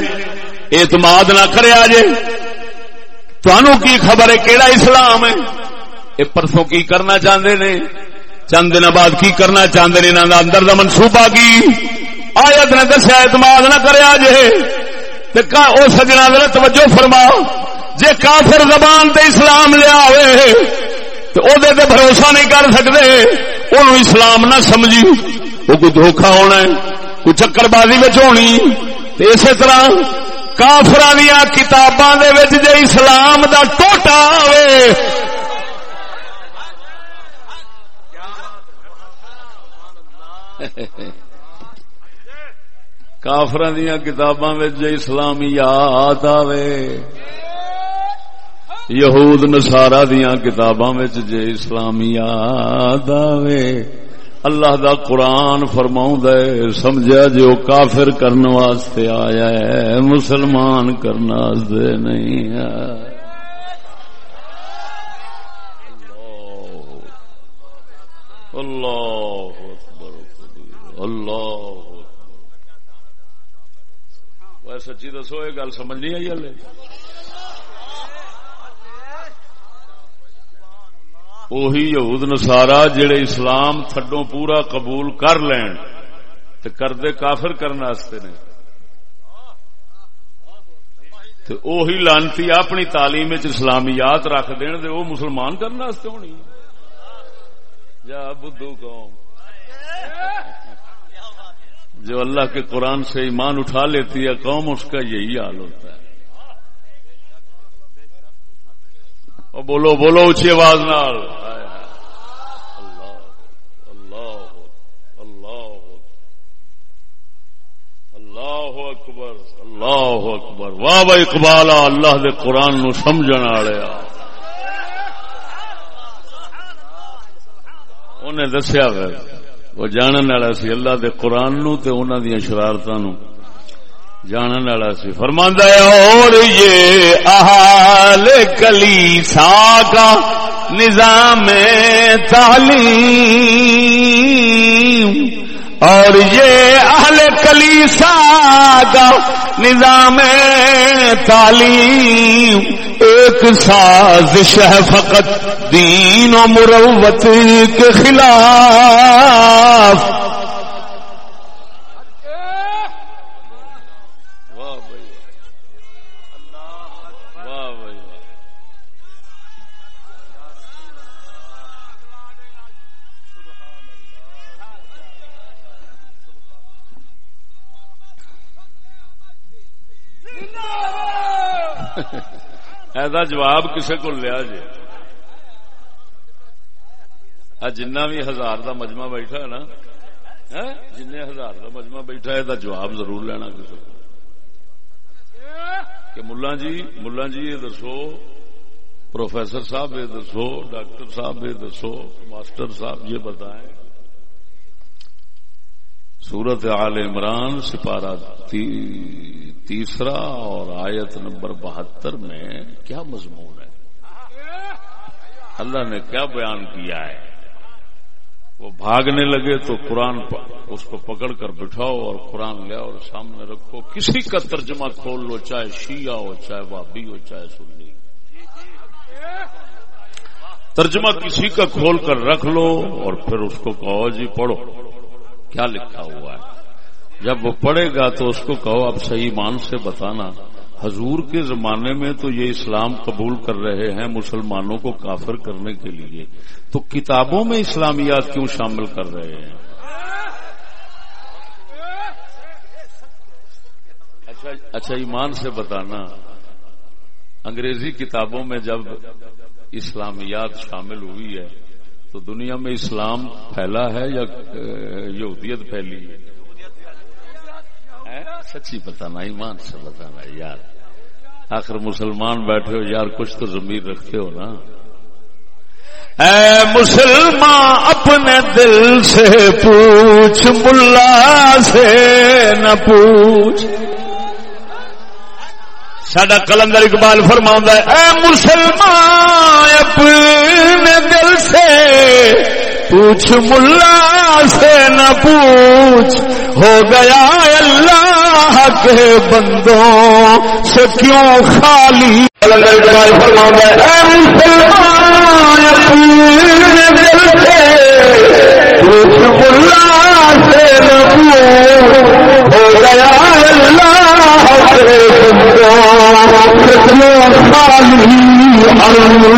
اعتماد نہ کریا جے کی خبر ہے؟ کیڑا اسلام ہے؟ یہ پرسوں کی کرنا چاہتے نے؟ چند دن بعد کی کرنا چاہتے ہیں انہوں اندر کا منصوبہ کی؟ آیت نے دسیا، اعتماد نہ کرے جی سجنا دل توجہ فرماؤ۔ جے کافر زبان تے اسلام لیا ہوئے تو او دے بھروسہ نہیں کر سکتے وہ اسلام نہ سمجھی۔ وہ کوئی دھوکھا ہونا ہے، کوئی چکر بازی ہونی۔ اسی طرح کافر دیا کتاباں جے اسلام دا ٹوٹا آئے کافر دیا کتاباں جے اسلامیات آوے۔ یہود نسارا دیا کتاباں جے اسلامیات آوے۔ اللہ دا قرآن فرماؤں دے سمجھا جی جو کافر کرنے واسطے آیا ہے، مسلمان کرنے واسطے نہیں ہے۔ اللہ اللہ اکبر۔ سچی دسو، یہ گل سمجھ نہیں آئی ہلے؟ وہی یہود نسارا جڑے اسلام تھڈو پورا قبول کر لین تو کردے کافر کرنے نے۔ تو اوہی لانتی اپنی تعلیم اسلامیات رکھ دین دے وہ مسلمان کرنے ہونی۔ جا بدھو قوم۔ جو اللہ کے قرآن سے ایمان اٹھا لیتی ہے، قوم اس کا یہی حال ہوتا ہے۔ بولو بولو اچھی آواز نال۔ اللہ اکبر اللہ اکبر۔ واہ بھائی اقبال، اللہ دے قرآن نو سمجھ والے انہیں دسیا وہ جاننے والا سی اللہ دے قرآن نو تے انہوں دیا شرارتوں جاننے والا سی فرماندہ اور یہ احال کلی سا کا نظام تعلیم، اور یہ اہل کلیسا کا نظام تعلیم، ایک سازش ہے فقط دین و مروت کے خلاف۔ ایسا جواب کسے کو لیا جی جنہ بھی ہزار دا مجمع بیٹھا ہے نا ہاں، جن ہزار دا مجمع بیٹھا ہے دا جواب ضرور لینا کسی کو کہ ملا جی ملا جی یہ دسو، پروفیسر صاحب، یہ دسو، ڈاکٹر صاحب، یہ دسو، ماسٹر صاحب، یہ بتائیں۔ سورت عال عمران سپارہ تیسرا اور آیت نمبر بہتر میں کیا مضمون ہے؟ اللہ نے کیا بیان کیا ہے؟ وہ بھاگنے لگے تو قرآن اس کو پکڑ کر بٹھاؤ اور قرآن لیا اور سامنے رکھو۔ کسی کا ترجمہ کھول لو، چاہے شیعہ ہو، چاہے وابی ہو، چاہے سنی۔ ترجمہ کسی کا کھول کر رکھ لو اور پھر اس کو کہو جی پڑھو۔ کیا لکھا ہوا ہے؟ جب وہ پڑھے گا تو اس کو کہو، اب صحیح مان سے بتانا۔ حضور کے زمانے میں تو یہ اسلام قبول کر رہے ہیں مسلمانوں کو کافر کرنے کے لیے۔ تو کتابوں میں اسلامیات کیوں شامل کر رہے ہیں؟ اچھا اچھا ایمان سے بتانا۔ انگریزی کتابوں میں جب اسلامیات شامل ہوئی ہے تو دنیا میں اسلام پھیلا ہے یا یہودیت پھیلی ہے؟ سچی بتانا، ایمان سے بتانا یار۔ آخر مسلمان بیٹھے ہو، یار، کچھ تو ضمیر رکھتے ہو نا۔ اے مسلمان، اپنے دل سے پوچھ، ملا سے نہ پوچھ۔ سڈا کلندر اقبال فرما اے مسلمان، اپنے دل سے پوچھ، ملا سے نہ پوچھ، ہو گیا اللہ کے بندوں سے کیوں خالی؟ کلندر اقبال فرما اے مسلمان، اپنے دل سے پوچھ، ملا سے نہ پوچھ، ہو گیا اللہ کے بندوں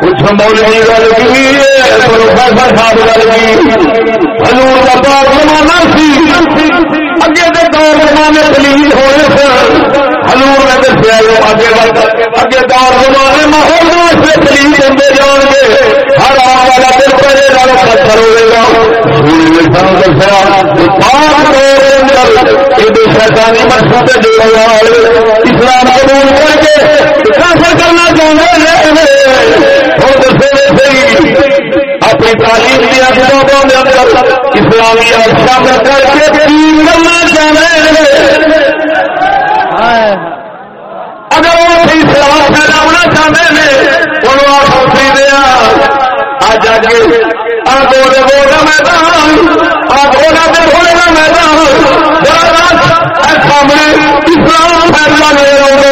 کچھ مولوی گل کی پروفیسر صاحب گل کی ہلور کا دور زمانہ سی اگے کے دور زمانے دلیل ہوئے سن ہلور نے دسیا جو اگے اگے دور زمانے ماحول واسطے دلیل دے جان گے۔ ہر آنے والا دل پہلے گا۔ پتھر ہوئے گا شیطانی مقصد اسلام قبول کر کے کافر کرنا چاہتے ہیں اپنی تعلیم دیا کتابوں کے اندر اسلامی شامل کر کے کرنا چاہتے ہیں۔ اگر وہ اسلام پھیلاونا چاہتے ہیں، انہوں آپ سوچی دیا۔ آج آج آگے گوڑا میدان آگوڑا پہ گھوڑے کا میدان سامنے اسلام پھیلنا نہیں رہا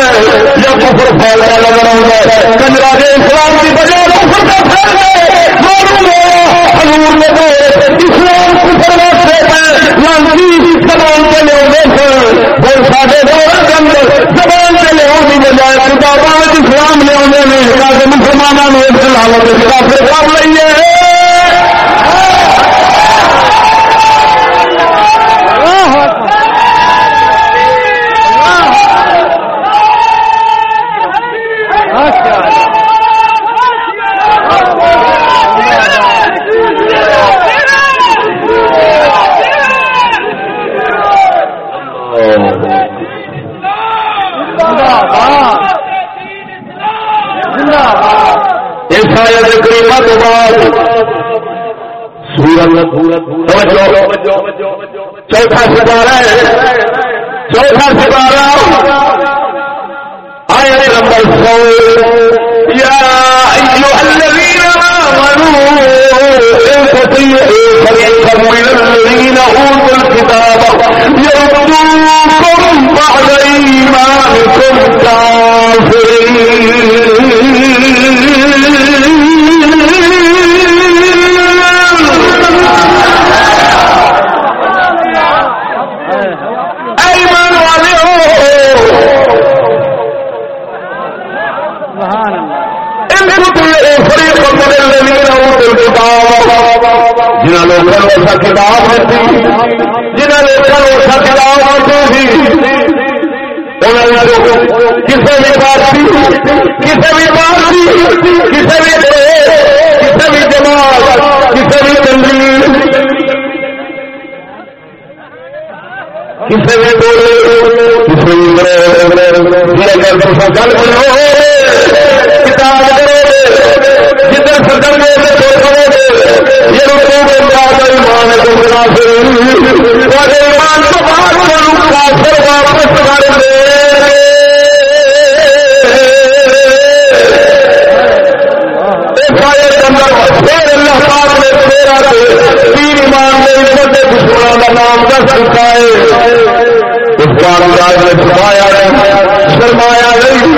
یا کفر پھیلنا لگ رہا ہے کنجرا کے اسلام کی بجائے کفر کا پھیل گئے۔ حضور نے اسلام کفر واسطے ہے لانسی زبان کے لوگ اور سارے دور کے اندر زبان کے لوگ کی بجائے کتابوں اسلام لے میں تاکہ مسلمانوں نے حالت کافر کر لئیے چوتھا ستارہ ہے۔ چوتھا ستارہ۔ آئے نمبر سو۔ یا الذين آمنوا فريقا من الذين الكتاب يردوكم بعد إيمانكم جنہوں نے کتاب ہوتی جنہوں نے کتاب ہوتی کسی بھی پارٹی، کسی بھی پارٹی، کسی بھی کسی بھی جماعت، کسی بھی تنظیم کسی بھی کسی بھی اگر گل کرو کتاب فرمایا شرمایا نہیں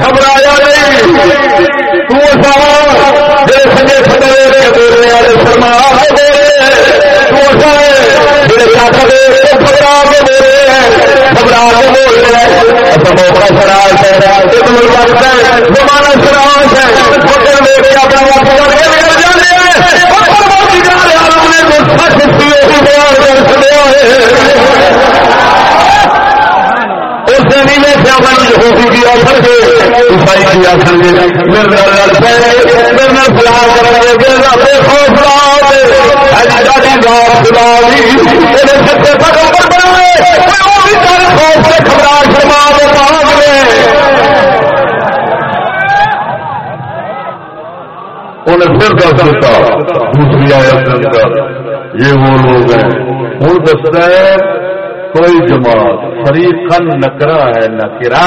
گھبرایا نہیں گھبرا کے گھبرا کے ہیں گھبرا کے بول رہے ہیں موقع شراج ہے زمانہ شراج ہے ہوٹل لے کے اپنا انہیں پھر دس دیتا دوسری آیت اندر یہ وہ لوگ ہیں۔ ہوں دستا ہے کوئی جماعت فریقن نکرا ہے نکرا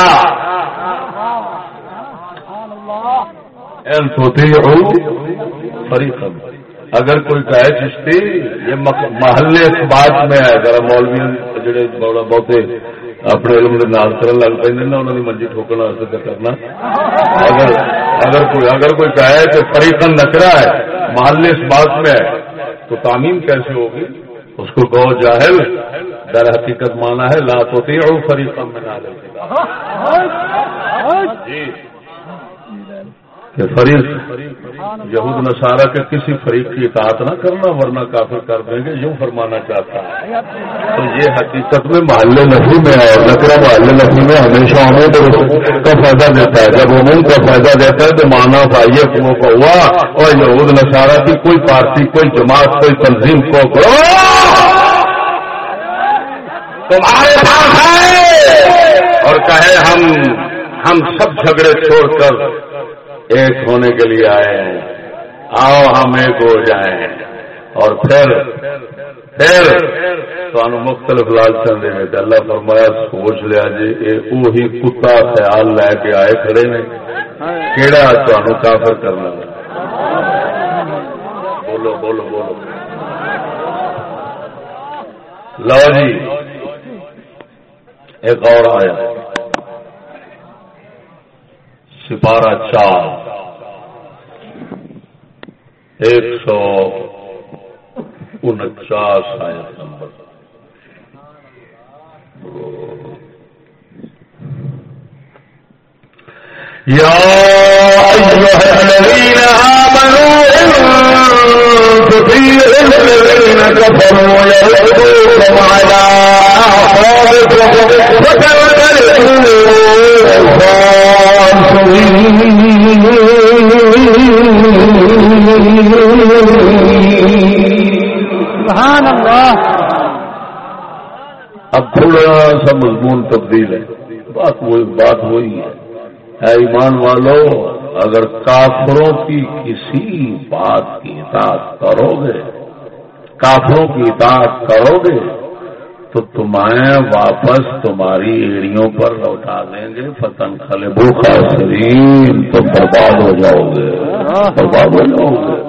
فریقن اگر کوئی کہے چشتی یہ محلے اخبار میں ہے ذرا مولوی جڑے بہتے اپنے علم کے نال کرن لگ پہ نا انہوں نے منجی ٹھوکنا کرنا اگر اگر کوئی اگر کوئی کہے کہ فریقن نکرا ہے محلے اس بات میں ہے تو تعمیم کیسے ہوگی اس کو کہو جاہل در حقیقت مانا ہے لا تو فریقن میں نہ کہ فریق یہود نصارہ کے کسی فریق کی اطاعت نہ کرنا ورنہ کافر کر دیں گے، یوں فرمانا چاہتا ہے۔ تو یہ حقیقت میں محل نفی میں ہے اور نکرا محل نفی میں ہمیشہ عموم کا فائدہ دیتا ہے۔ جب عموم کا فائدہ دیتا ہے تو مانا بھائی کنو کا ہوا اور یہود نصارہ کی کوئی پارٹی، کوئی جماعت، کوئی تنظیم کو تمہارے پاس آئے اور کہے ہم ہم سب جھگڑے چھوڑ کر ایک ہونے کے لیے آئے ہیں۔ آؤ ہم ایک ہو جائیں۔ اور پھر پھر تو مختلف لالچن دے اللہ فرمایا، سوچ لیا جی وہی کتا خیال لے کے آئے کھڑے نے۔ کہڑا تمہوں کافر کرنا بولو بولو بولو۔ لو جی ایک اور آیا۔ سپارہ چار۔ ایک سو انچاس آیا نمبر۔ یا الذین آمنوا الذین كفروا يردوكم على أعقابكم فتنقلبوا اب تھوڑا سا مضمون تبدیل ہے۔ بات وہی بات وہی ہے۔ اے ایمان والو اگر کافروں کی کسی بات کی اطاعت کرو گے کافروں کی اطاعت کرو گے تو تمہیں واپس تمہاری ایڑیوں پر لوٹا دیں گے۔ فتن خلبو خاصرین تم برباد ہو جاؤ گے۔ برباد ہو جاؤ گے۔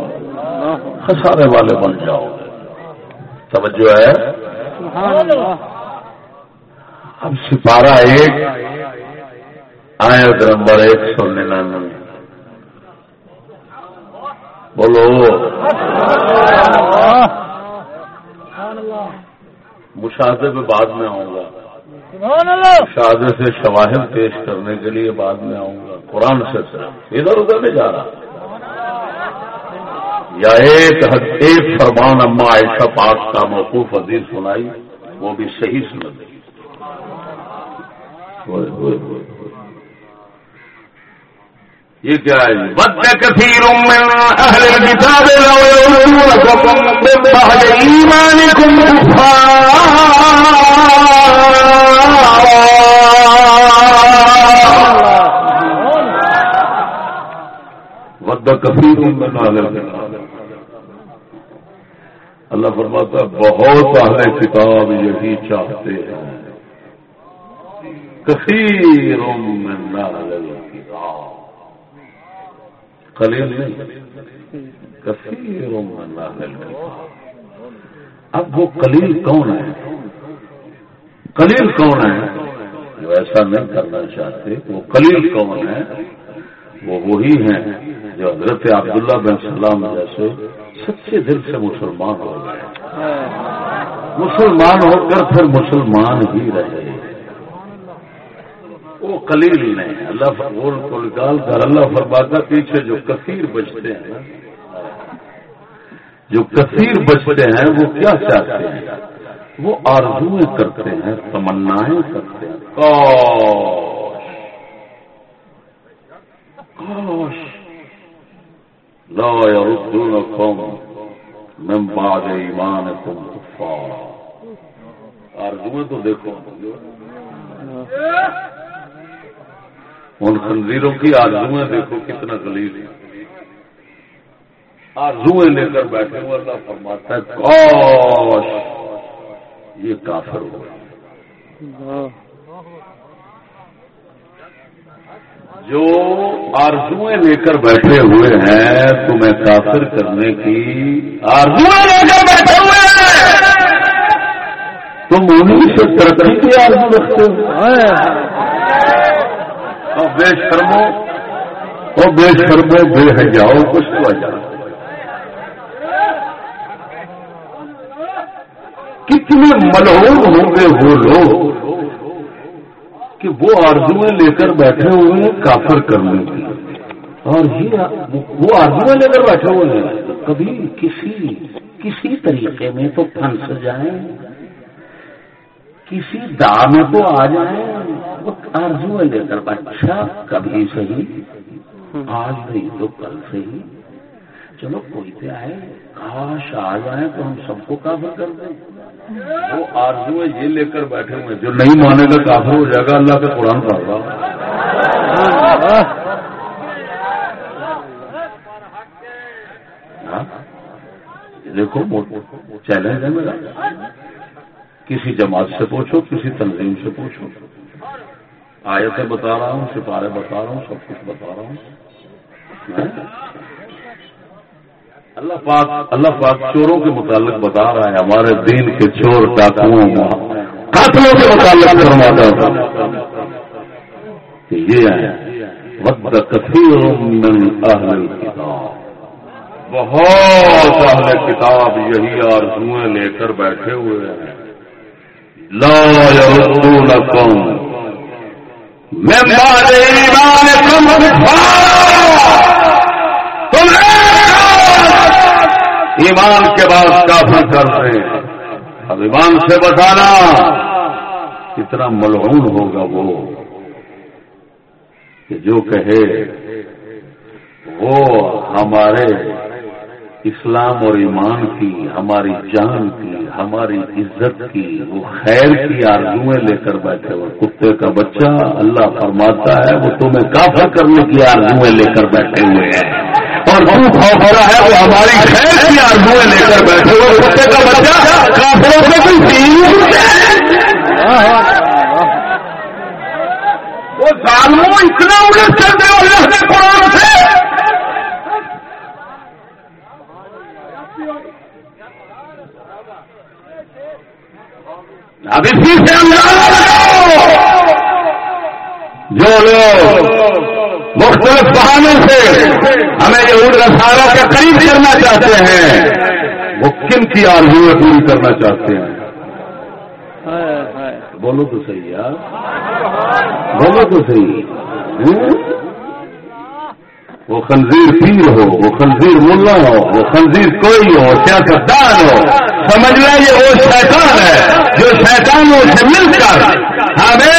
خسارے والے بن جاؤ گے۔ توجہ ہے؟ اب سپارہ ایک آئے نمبر ایک سو ننانوے بولو۔ مشاہدے پہ بعد میں آؤں گا۔ مشاہدے سے شواہد پیش کرنے کے لیے بعد میں آؤں گا۔ قرآن سے صرف ادھر ادھر نہیں جا رہا۔ یا ایک ایک فرمان اما عائشہ پاک کا موقوف حدیث سنائی، وہ بھی صحیح سن یہ کیا ہے بد کثیر من اہل الكتاب لو يؤمنونكم من بعد ایمانكم ود کثیر من اہل الكتاب۔ اللہ فرماتا بہت اہل کتاب یہی چاہتے ہیں۔ کثیر من اہل قلیل نہیں کثیر من اہل اب وہ قلیل کون ہے قلیل کون ہے جو ایسا نہیں کرنا چاہتے وہ قلیل کون ہے وہ وہی ہیں جو حضرت عبداللہ بن سلام جیسے سچے دل سے مسلمان ہو گئے۔ مسلمان ہو کر پھر مسلمان ہی رہے۔ وہ قلیل نہیں اللہ وہ کو نکال کر اللہ فرماتا پیچھے جو کثیر بچتے ہیں، جو کثیر بچتے ہیں، وہ کیا چاہتے ہیں؟ وہ آرزویں کرتے ہیں، تمنائیں کرتے ہیں۔ کاش۔ کاش۔ لا يردونكم من بعد ایمانكم کفار آرزویں تو دیکھو۔ ان خنزیروں کی آرزویں دیکھو کتنا غلیظ ہے آرزویں لے کر بیٹھے ہوئے اللہ فرماتا ہے، کاش یہ کافر ہوا جو آرزویں لے کر بیٹھے ہوئے ہیں، تمہیں کافر کرنے کی آرزویں لے کر بیٹھے ہوئے ہیں۔ تم انہیں سے ترقی کی آرزو رکھتے ہو۔ اور بے شرمو اور بے شرمو بے حجاؤ کچھ تو جا کتنے ملہور ہوں گے وہ لوگ کہ وہ آرزویں لے کر بیٹھے ہوئے ہیں کافر کرنے کی اور یہ وہ آرزویں لے کر بیٹھے ہوئے ہیں۔ کبھی کسی کسی طریقے میں تو پھنس جائیں، کسی دا میں تو آ جائیں۔ آرزویں لے کر اچھا کبھی صحیح، آج نہیں تو کل صحیح۔ چلو کوئی پہ آئے، کاش آ جائیں تو ہم سب کو کافر کر دیں۔ وہ آرزو یہ لے کر بیٹھے ہوئے جو نہیں مانے گا، کافر ہو جائے گا۔ اللہ کا قرآن پڑھ رہا ہاں۔ دیکھو چیلنج ہے میرا۔ کسی جماعت سے پوچھو، کسی تنظیم سے پوچھو۔ آیتیں بتا رہا ہوں سپارے بتا رہا ہوں، سب کچھ بتا رہا ہوں۔ ہاں؟ اللہ پاک اللہ پاک چوروں کے متعلق بتا رہا ہے، ہمارے دین کے چور ڈاکوؤں قاتلوں کے متعلق فرماتا کہ یہ ہے، وقت کثیر من اہل کتاب بہت اہل کتاب یہی آرزویں لے کر بیٹھے ہوئے ہیں۔ لا يردونكم من بعد ایمانكم کفار ایمان کے بعد کافی کر رہے ہیں۔ اب ایمان سے بتانا کتنا ملعون ہوگا وہ۔ کہ جو کہے وہ ہمارے اسلام اور ایمان کی، ہماری جان کی، ہماری عزت کی، وہ خیر کی آرزویں لے کر بیٹھے ہوئے۔ کتے کا بچہ اللہ فرماتا ہے، وہ تمہیں کافر کرنے کی آرزویں لے کر بیٹھے ہوئے ہیں۔ اور تو خوف رہا ہے، وہ ہماری خیر کی آرزویں لے کر بیٹھے ہوئے۔ کتے کا بچہ کافروں سے کوئی وہ ظالموں اتنا اڑ چلتے ہو اللہ کے قرآن سے۔ اب اسی سے جو لوگ مختلف بہانوں سے ہمیں یہ رسارا کے قریب کرنا چاہتے ہیں، وہ کن کی آرزویں پوری کرنا چاہتے ہیں؟ بولو تو صحیح یار، بولو تو صحیح۔ وہ خنزیر پیر ہو، وہ خنزیر ملا ہو، وہ خنزیر کوئی ہو، سیاستدان ہو۔ سمجھ لیں یہ وہ شیطان ہے جو شیطانوں سے مل کر ہمیں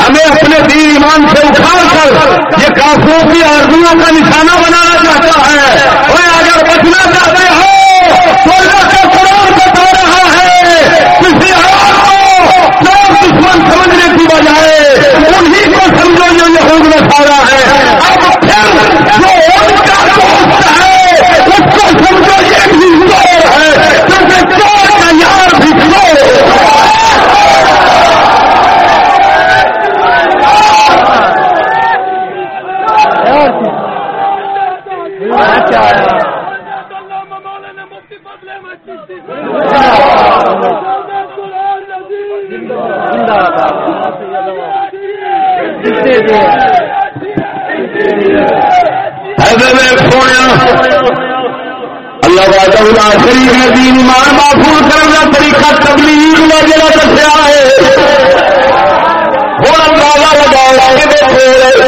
ہمیں اپنے دین ایمان سے اٹھا کر یہ کافروں کی آرزوں کا نشانہ بنانا چاہتا ہے۔ اور اگر بچنا چاہتے ہو تو اللہ کا قرآن بتا رہا ہے کسی اور کو لوگ دشمن سمجھنے کی بجائے انہیں کو سمجھو جو یہود میں سارا ہے اب پھر جو ان کا دوست ہے اس کو سمجھو یہ بھی چور ہے کیونکہ چور کا یار بھی چور سونے اللہ باد شریف دین ایمان محفوظ کرنے کا طریقہ تبلیغ کا جڑا دسیا ہے۔ ہوں اندازہ لگاؤ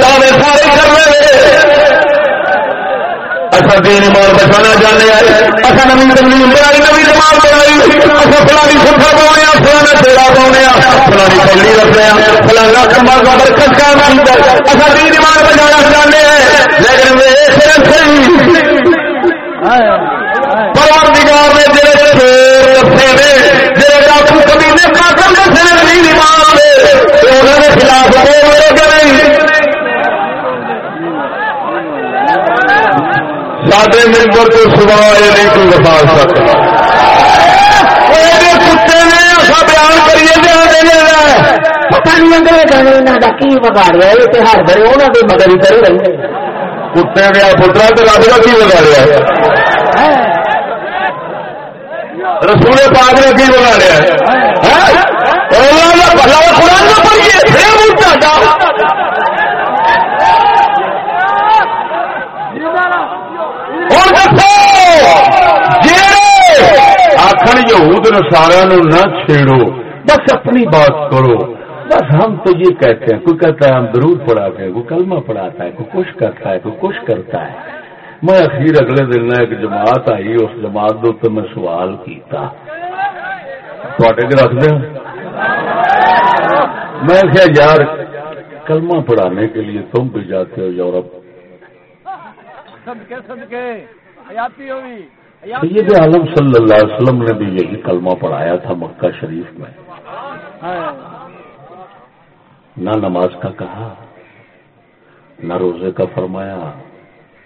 دعوے سارے کر رہے اصا دین ایمان بچانا چاہتے ہیں اصا نوی تبلیغ بنائی نوی جماعت بنائی اصا فلانی سفر پاؤنے فلانا چیڑا پاؤنے فلانی پلی رکھنے فلانا کما کا برکت کا اصا دین ایمان بچانا چاہتے ہیں لیکن وہ پروردگار نے جڑے چور رکھے نے جڑے ڈاکو کبھی نے قاتل رکھے نے دین ایمان دے انہوں نے خلاف بول رہے کہ نہیں؟ سادے ممبر تو سوائے نہیں کوئی بتا سکتا۔ کتے نے ایسا بیان کریے نہیں انہوں کا کی بگاڑیا یہ بڑے انہوں کے مگر ہی کرے رہے کتے نے پترا تو رب کا کی بگاڑیا رسول پاک نے کی بگاڑیا بھلا قرآن نہ پڑھیے پھر اونچا جا ہوں دسو آخر یہود نسارا نہ چھیڑو، بس اپنی بات کرو۔ بس ہم تو یہ کہتے ہیں، کوئی کہتا ہے ہم درود پڑھاتے ہیں، کوئی کلمہ پڑھاتا ہے، کوئی کچھ کرتا ہے، کوئی کچھ کرتا ہے۔ میں اخیر اگلے دن ایک جماعت آئی، اس جماعت دو تو میں سوال کیتا۔ تھوڑے کے رکھ دیں۔ میں کیا یار، کلمہ پڑھانے کے لیے تم بھی جاتے ہو یورپ۔ سید عالم صلی اللہ علیہ وسلم نے بھی یہی کلمہ پڑھایا تھا مکہ شریف میں۔ نہ نماز کا کہا، نہ روزے کا فرمایا،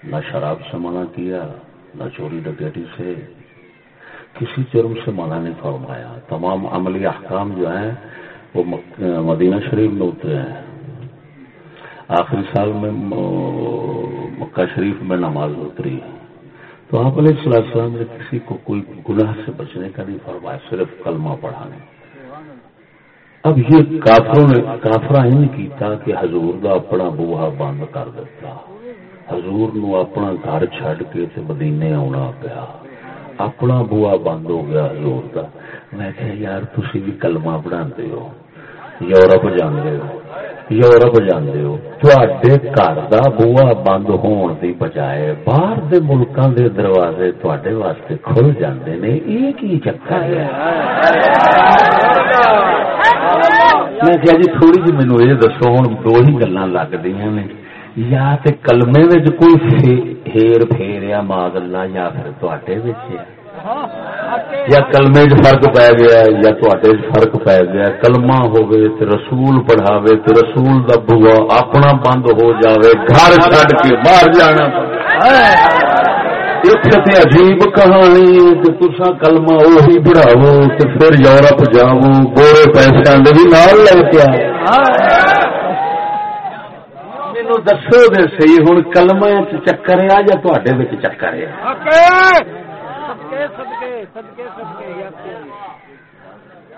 نہ شراب سے منع کیا، نہ چوری ڈکیٹی سے۔ کسی جرم سے منع نہیں فرمایا۔ تمام عملی احکام جو ہیں، وہ مدینہ شریف میں اترے ہیں۔ آخری سال میں مکہ شریف میں نماز اتری۔ تو آپ علیہ السلام السلام نے کسی کو کوئی گناہ سے بچنے کا نہیں فرمایا، صرف کلمہ پڑھانے۔ اب یہ کافروں نے کافرا ہی کیتا کہ حضور دا اپنا بوہا بند کر دیتا۔ حضور نو اپنا گھر چھڈ کے تے مدینے آنا پیا۔ اپنا بوا بند ہو گیا حضور دا۔ میں کہ یار، تسی بھی کلمہ پڑھاندے ہو۔ یورپ جاندے ہو یورپ جاندے ہو تواڈے گھر دا بوا بند ہون دی بجائے باہر دے ملکاں دے دروازے تواڈے واسطے کھل جاندے نے یہ کی چکر ہے میں کیا جی تھوڑی جی مینو یہ دسو ہوں دو ہی گلا لگتی نے یا تے کلمے کوئی ہیر پھیریا ماد اللہ یا پھر تے یا کلمے چ فرق پی گیا یا تے فرق پی گیا کلمہ ہوے تے رسول پڑھاوے تے رسول دا بوا اپنا بند ہو جاوے گھر چڈ کے باہر جانا اتنے عجیب کہانی تسا کلمہ وہی پڑھاو تو پھر یورپ جاو گورے پیسے بھی نال لے کے مینو دسو دے سی ہوں کلم چکر آ یا تے چکر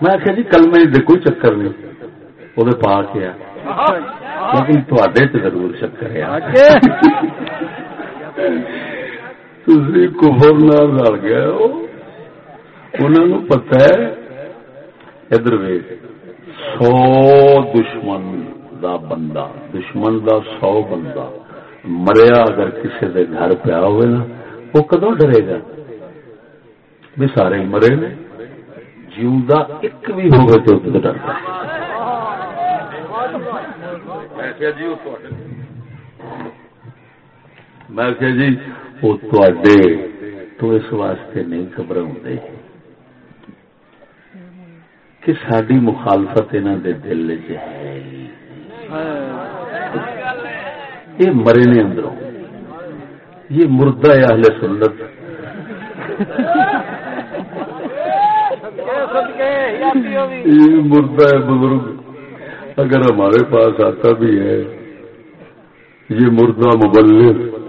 میں آخیا جی کلمے کوئی چکر نہیں وہ پا کے لیکن تے ضرور چکر ہے۔ کفر رل گیا انہوں پتا ہے ادھر سو دشمن دا بندہ دشمن دا سو بندہ مریا اگر کسی دے گھر پیا ہوئے نا وہ کدو ڈرے گا؟ بھی سارے مرے نے جیوا ایک بھی ہوگا تو ڈرتا جی میں کہ جی وہ تو اس واسطے نہیں خبر کہ ساری مخالفت انہوں دے دل چ ہے۔ یہ مرے نے اندروں۔ یہ مردہ اہل سنت۔ یہ مردہ ہے بزرگ۔ اگر ہمارے پاس آتا بھی ہے، یہ مردہ مبلغ۔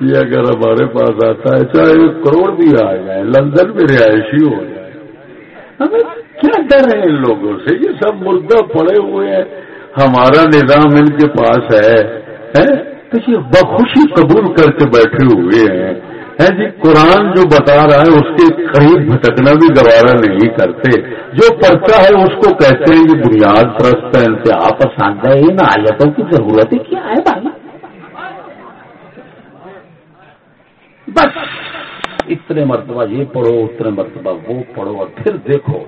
یہ اگر ہمارے پاس آتا ہے، چاہے کروڑ بھی آ جائے، لندن میں رہائشی ہو جائے۔ ہمیں کیا ڈر ہے ان لوگوں سے؟ یہ سب مردہ پڑے ہوئے ہیں۔ ہمارا نظام ان کے پاس ہے تو یہ بخوشی قبول کر کے بیٹھے ہوئے ہیں۔ جی قرآن جو بتا رہا ہے، اس کے قریب بھٹکنا بھی گوارا نہیں کرتے۔ جو پڑھتا ہے، اس کو کہتے ہیں یہ بنیاد پرست ہے انتہا پسند ہے ان آیتوں کی ضرورت کیا ہے، بھائی؟ بس، اتنے مرتبہ یہ پڑھو، اتنے مرتبہ وہ پڑھو اور پھر دیکھو۔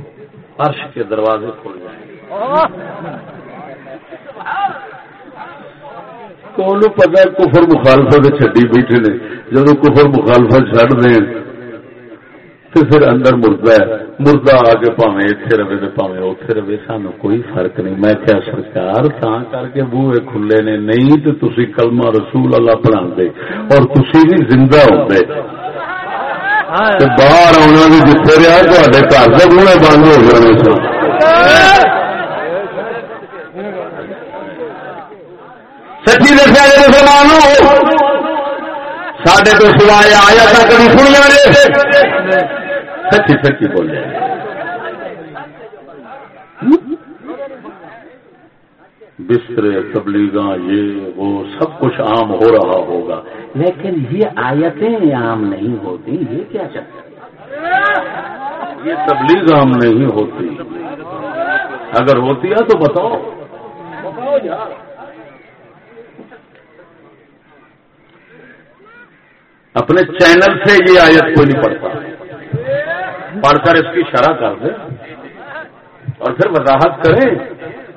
عرش کے دروازے کھل جائیں۔ گے تو انہوں پتا کفر مخالفت چڈی بیٹھے نے جب کفر مخالفت چڈ دیں تو پھر اندر مردہ ہے مردہ آ کے پاوے اتنے رہے تو پاوے اتنے رہے سانو کوئی فرق نہیں میں کیا سرکار تا کر کے بوے کھلے نے نہیں تو تسی کلمہ رسول اللہ پڑھا دے اور تسی بھی زندہ ہوتے باہر آنا بھی جتنے رہا تے گھر سے بونے بند ہو جانے سن سچی دسیا جی مسلمان سڈے تو سوائے آیا تھا کبھی سنیا سچی سچی بولے بستر تبلیغ یہ، وہ سب کچھ عام ہو رہا ہوگا۔ لیکن یہ آیتیں عام نہیں ہوتی، یہ کیا چکر؟ یہ تبلیغ عام نہیں ہوتی۔ اگر ہوتی ہے تو بتاؤ یار اپنے چینل سے یہ آیت کوئی نہیں پڑھتا۔ پڑھ کر اس کی شرح کر دے۔ اور پھر وضاحت کریں۔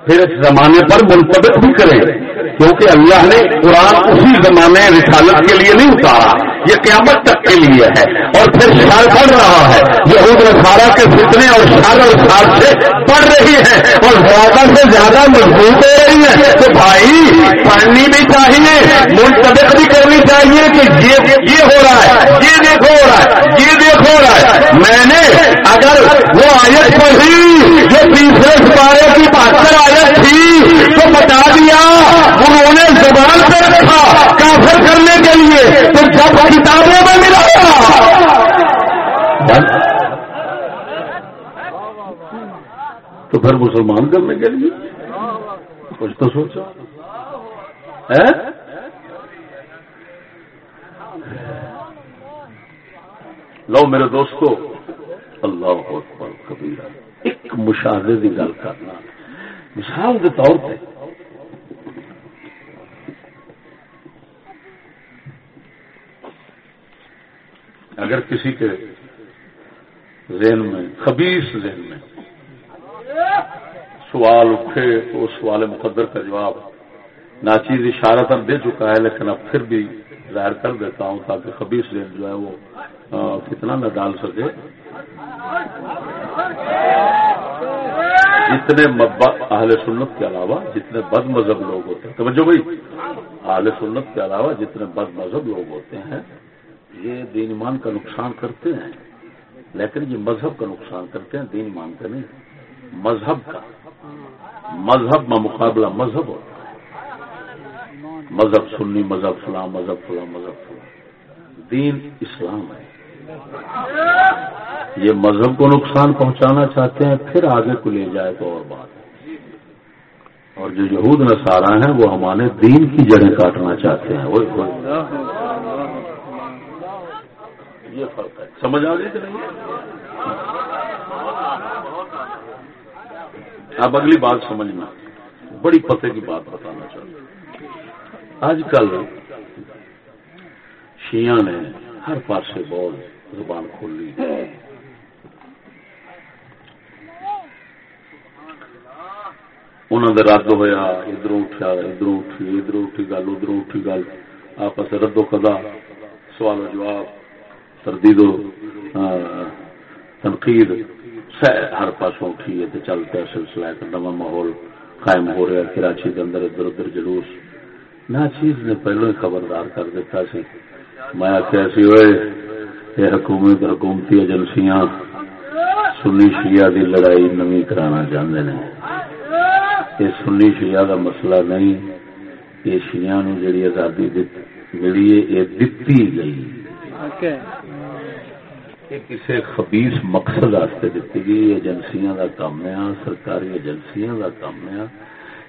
پھر اس زمانے پر منتبت بھی کریں۔ کیونکہ اللہ نے قرآن اسی زمانے رسالت کے لیے نہیں اتارا، یہ قیامت تک کے لیے ہے۔ اور پھر شار بڑھ رہا ہے۔ یہود رسارا کے فتنے اور شار اور سال سے پڑھ رہی ہے اور زیادہ سے زیادہ مضبوط ہو رہی ہے تو بھائی، پڑھنی بھی چاہیے منتبت بھی کرنی چاہیے کہ یہ یہ ہو رہا ہے، یہ دیکھو ہو رہا ہے، یہ دیکھو ہو رہا ہے۔ میں نے اگر وہ آیت پڑھی، جو تیسرے سپارے کی بہتر آیت تھی، تو بتا دیا انہوں نے زبان پہ رکھا کافر کرنے کے لیے تو جب کتابوں میں ملا۔ تو پھر مسلمان کرنے کے لیے؟ کچھ تو سوچا۔ لو میرے دوستو، اللہ اکبر، کبیرہ۔ ایک مشاہدے کی گل کرنا۔ مثال کے طور پہ اگر کسی کے ذہن میں خبیص ذہن میں سوال اٹھے تو اس سوال مقدر کا جواب ناچیز اشارہ تر دے چکا ہے، لیکن اب پھر بھی ظاہر کر دیتا ہوں تاکہ خبیص ذہن جو ہے وہ کتنا نہ ڈال سکے۔ جتنے اہل سنت کے علاوہ جتنے بد مذہب لوگ ہوتے ہیں، توجہ بھائی، اہل سنت کے علاوہ جتنے بد مذہب لوگ ہوتے ہیں یہ دین ایمان کا نقصان کرتے ہیں، لیکن یہ مذہب کا نقصان کرتے ہیں، دین ایمان کا نہیں مذہب کا، مذہب میں مقابلہ مذہب ہوتا ہے۔ مذہب سنی، مذہب فلاں مذہب فلاں مذہب فلاں۔ دین اسلام ہے۔ یہ مذہب کو نقصان پہنچانا چاہتے ہیں، پھر آگے کو لے جائے تو اور بات ہے۔ اور جو یہود نسارا ہیں، وہ ہمارے دین کی جڑیں کاٹنا چاہتے ہیں۔ وہی یہ فرق ہے۔ سمجھ آ گئی کہ نہیں؟ اب اگلی بات سمجھنا۔ بڑی پتے کی بات بتانا چاہتا آج کل شیعہ نے ہر پاس سے بول زبان کھول لی انہوں نے رد ہوا ادھر اٹھا ادھر اٹھی ادھر اٹھی گل ادھر اٹھی گل۔ آپس ردو کدا سوال جواب۔ تردید و تنقید ہر پاسوں اٹھی ہے چلتا ہے سلسلہ ایک نواں ماحول قائم ہو رہا ہے کراچی کے اندر ادھر ادھر جلوس۔ نہ چیز نے پہلو ہی خبردار کر دیتا سی۔ میں آخیا سی ہوئے یہ حکومت، حکومتی ایجنسیاں سنی شیعہ دی لڑائی نمی کرانا چاہتے ہیں یہ سنی شیعہ دا مسئلہ نہیں یہ شیعہ نو جڑی آزادی ملی ہے یہ دتی گئی۔ کسی خبیس مقصد واسطے دیتی گئی ایجنسیاں دا کام ہے، سرکاری ایجنسیاں دا کام ہے۔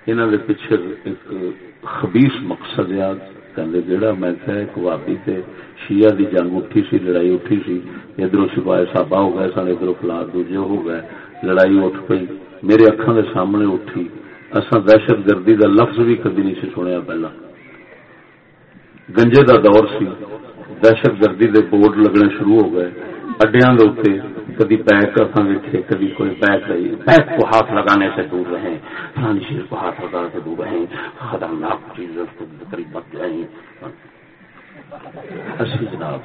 انہوں نے پیچھے ایک خبیس مقصد ہے۔ جڑا میں ایک وابی تے شیعہ دی جنگ اٹھی سی، لڑائی اٹھی سی۔ ادھر سپاہی صابہ ہو گئے سن ادھر فلاح دوجے ہو گئے۔ لڑائی اٹھ پئی۔ میرے اکھاں دے سامنے اٹھی۔ اصا دہشت گردی دا لفظ بھی کدی نہیں سی سنیا پہلا۔ گنجے دا دور سی۔ دہشت گردی دے بورڈ لگنے شروع ہو گئے۔ اڈیا کدی بیک اصا ویکے کدی کوئی بیک رہی بیک کو ہاتھ لگانے سے دور رہے فلانی چیز کو ہاتھ لگانے سے دور رہے خطرناک چیز قریب بچ جائیں اسی جناب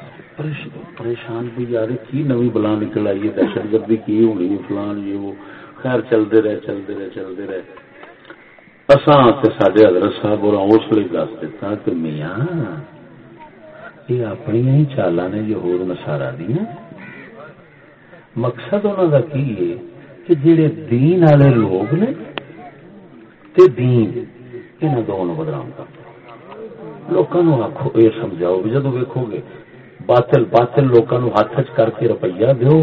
پریشان بھی جا رہے کی نوی بلا نکل آئی ہے دہشت گردی کی ہونی ہے فلان یہ وہ خیر چلتے رہے چلتے رہے چلتے رہے اساں سڈے حضرت صاحب اور اس لیے دس دیتا کہ میاں یہ اپنی ہی چالا نے یہود نسارا دیا مقصد انہوں کا کی ہے کہ جڑے دین والے لوگ نے تے دین انہوں دونوں بدنام کر لوگوں آخو یہ سمجھاؤ بھی جدو ویکو گے، باطل باطل لوگوں ہاتھ چ کر کے روپیہ دو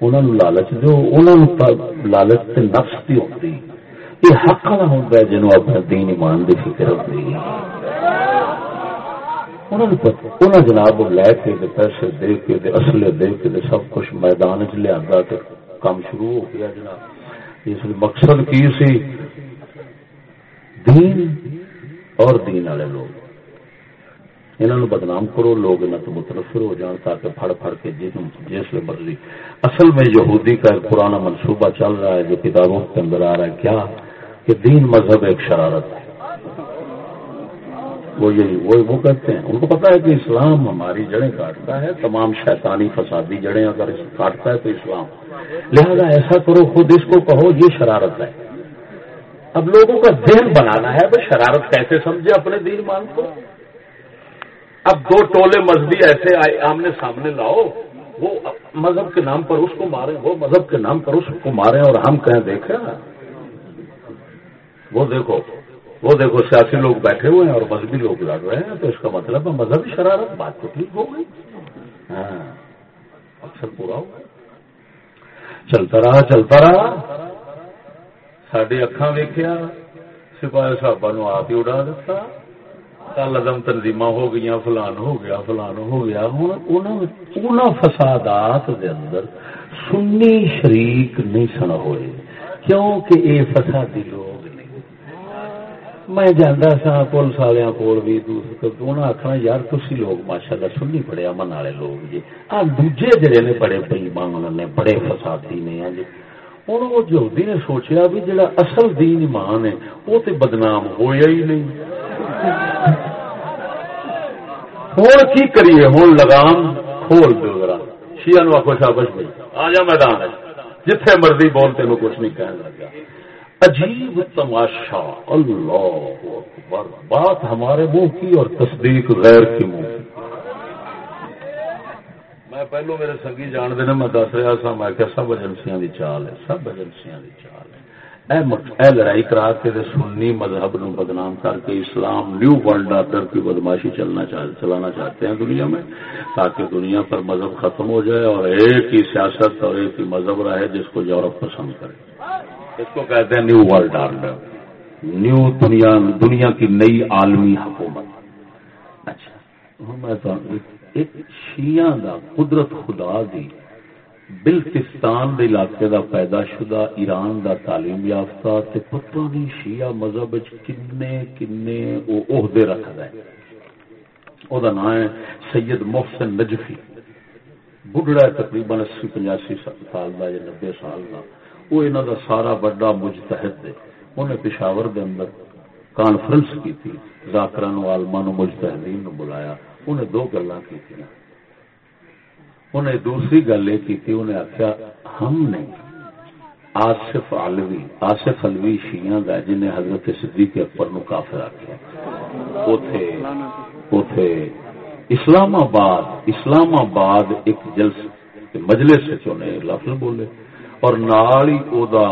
انہوں لالچ دو انہوں لالچ تے نفس کی ہوتی یہ حق والا ہوتا ہے جنوب اپنے دین ایمان کی فکر ہوتی ہے انہوں جناب لے کے پیسے دے کے اصلے دے کے سب کچھ میدان چ لیا کام شروع ہو گیا جناب۔ اس مقصد کی سی؟ دین اور دین والے لوگ۔ انہوں بدنام کرو، لوگ انہوں تو مترفر ہو جان تاکہ پھڑ پھڑ کے جس مرضی۔ اصل میں یہودی کا ایک پرانا منصوبہ چل رہا ہے جو کتابوں کے اندر آ رہا ہے۔ کیا؟ کہ دین مذہب ایک شرارت ہے۔ وہ یہی وہ وہ کہتے ہیں۔ ان کو پتا ہے کہ اسلام ہماری جڑیں کاٹتا ہے، تمام شیطانی فسادی جڑیں اگر کاٹتا ہے تو اسلام۔ لہذا ایسا کرو، خود اس کو کہو، یہ شرارت ہے۔ اب لوگوں کا ذہن بنانا ہے وہ شرارت کیسے سمجھے اپنے دین مان کو؟ اب دو ٹولے مذہبی ایسے آمنے سامنے لاؤ، وہ مذہب کے نام پر اس کو مارے وہ مذہب کے نام پر اس کو مارے اور ہم کہیں دیکھیں۔ وہ دیکھو وہ دیکھو سیاسی لوگ بیٹھے ہوئے ہیں اور مذہبی لوگ لڑ رہے ہیں، تو اس کا مطلب ہے مذہبی شرارت، بات تو ٹھیک ہو گئی۔ ہاں اکثر پورا ہو گیا۔ چلتا رہا چلتا رہا۔ سڈے اکھان ویکیا سپاہی صاحب نو آپ ہی اڑا دیتا کل ادم تنظیم ہو گئی فلان ہو گیا، فلان ہو گیا۔ ہوں فسادات دے اندر سنی شریک نہیں سن ہوئے، کیونکہ یہ فسادی لوگ میں جانا سا پولیس والوں کو بھی آخنا یار تھی لوگ ماشاء اللہ سنی بڑے امن والے لوگ جی۔ آ، دوجے جڑے نے بڑے بےمان نے، بڑے فسادی نے ہاں جی۔ ہوں وہ جہدی نے سوچیا بھی جڑا اصل دین ایمان ہے، وہ تو بدنام ہویا ہی نہیں۔ ہوں کی کریے؟ ہوں لگام کھول دو ذرا۔ شیا نو آخو شابش بھائی، آ جا میدان جتھے مرضی بول تین کچھ نہیں کہنے لگا۔ عجیب تماشا، اللہ اکبر، بات ہمارے منہ کی اور تصدیق غیر کی منہ کی۔ میں پہلو میرے سنگی جان دینا میں دس رہا سا، میں کہ سب ایجنسیاں دی چال ہے، سب ایجنسیاں دی چال ہے۔ اے اے لڑائی کرا کے دے سنی مذہب نو بدنام کر کے اسلام نیو ورلڈ آرڈر کی بدماشی چلنا چلانا چاہتے ہیں دنیا میں، تاکہ دنیا پر مذہب ختم ہو جائے اور ایک ہی سیاست اور ایک ہی مذہب رہے جس کو یورپ پسند کرے۔ اس کو کہتے ہیں نیو ورلڈ آرڈر نیو دنیا دنیا کی نئی عالمی حکومت. اچھا ہاں، میں ایک شیعہ دا قدرت خدا دی بلتستان دے علاقے دا پیدا شدہ ایران دا تعلیم یافتہ تے پتہ نہیں شیعہ مذہب وچ کنے کنے او عہدے رکھدا ہے۔ او دا نام ہے سید محسن نجفی۔ بڑھڑا تقریباً اسی پنجاسی سال دا یا نبے سال دا۔ وہ انہوں دا سارا بڑا مجتحد ہے۔ انہیں پشاور دے اندر کانفرنس کی تھی ذاکران و عالمان و مجتہدین نو بلایا۔ انہیں دو گلاں کی تھی انہیں دوسری گل یہ کی تھی انہیں آخیا ہم نے آصف علوی آصف علوی شیعہ دا جنہیں حضرت صدیق اکبر نو کافر آخیا اوتھے اسلام آباد اسلام آباد ایک جلس مجلس چنے لفظ بولے۔ اور نال ہی او دا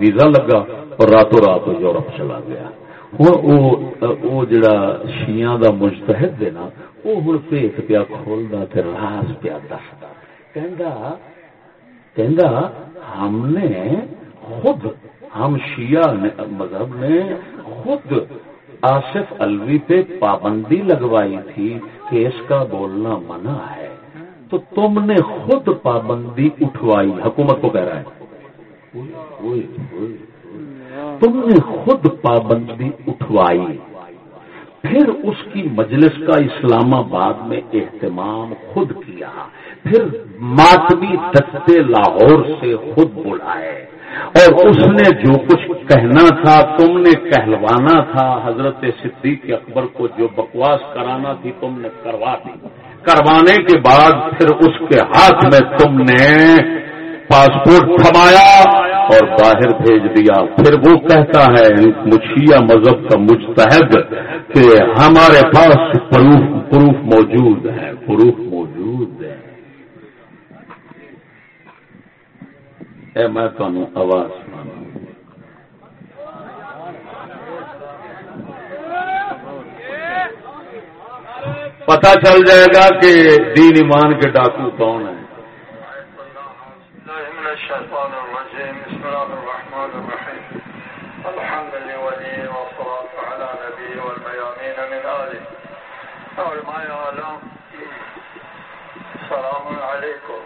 ویزا لگا اور راتوں رات یورپ چلا گیا۔ ہوں جڑا شیاں دا مجتہد ہے نا وہ ہوں پیت پیا کھولدا تے راز پیا دسدا۔ کہندا ہم نے خود، ہم شیعہ مذہب نے خود آصف الوی پہ پابندی لگوائی تھی کہ اس کا بولنا منع ہے۔ تو تم نے خود پابندی اٹھوائی، حکومت کو کہہ رہا ہے۔ تم نے خود پابندی اٹھوائی۔ پھر اس کی مجلس کا اسلام آباد میں اہتمام خود کیا۔ پھر ماتمی دستے لاہور سے خود بلائے۔ اور اس نے جو کچھ کہنا تھا، تم نے کہلوانا تھا۔ حضرت صدیق اکبر کو جو بکواس کرانا تھی، تم نے کروا دی۔ کروانے کے بعد پھر اس کے ہاتھ میں تم نے پاسپورٹ تھمایا اور باہر بھیج دیا۔ پھر وہ کہتا ہے مچھیا مذہب کا مجتحد کہ ہمارے پاس پروف پروف موجود ہے پروف موجود ہے اے، میں تمہیں آواز سنا پتا چل جائے گا کہ دین ایمان کے ڈاکو کون ہیں السلام علیکم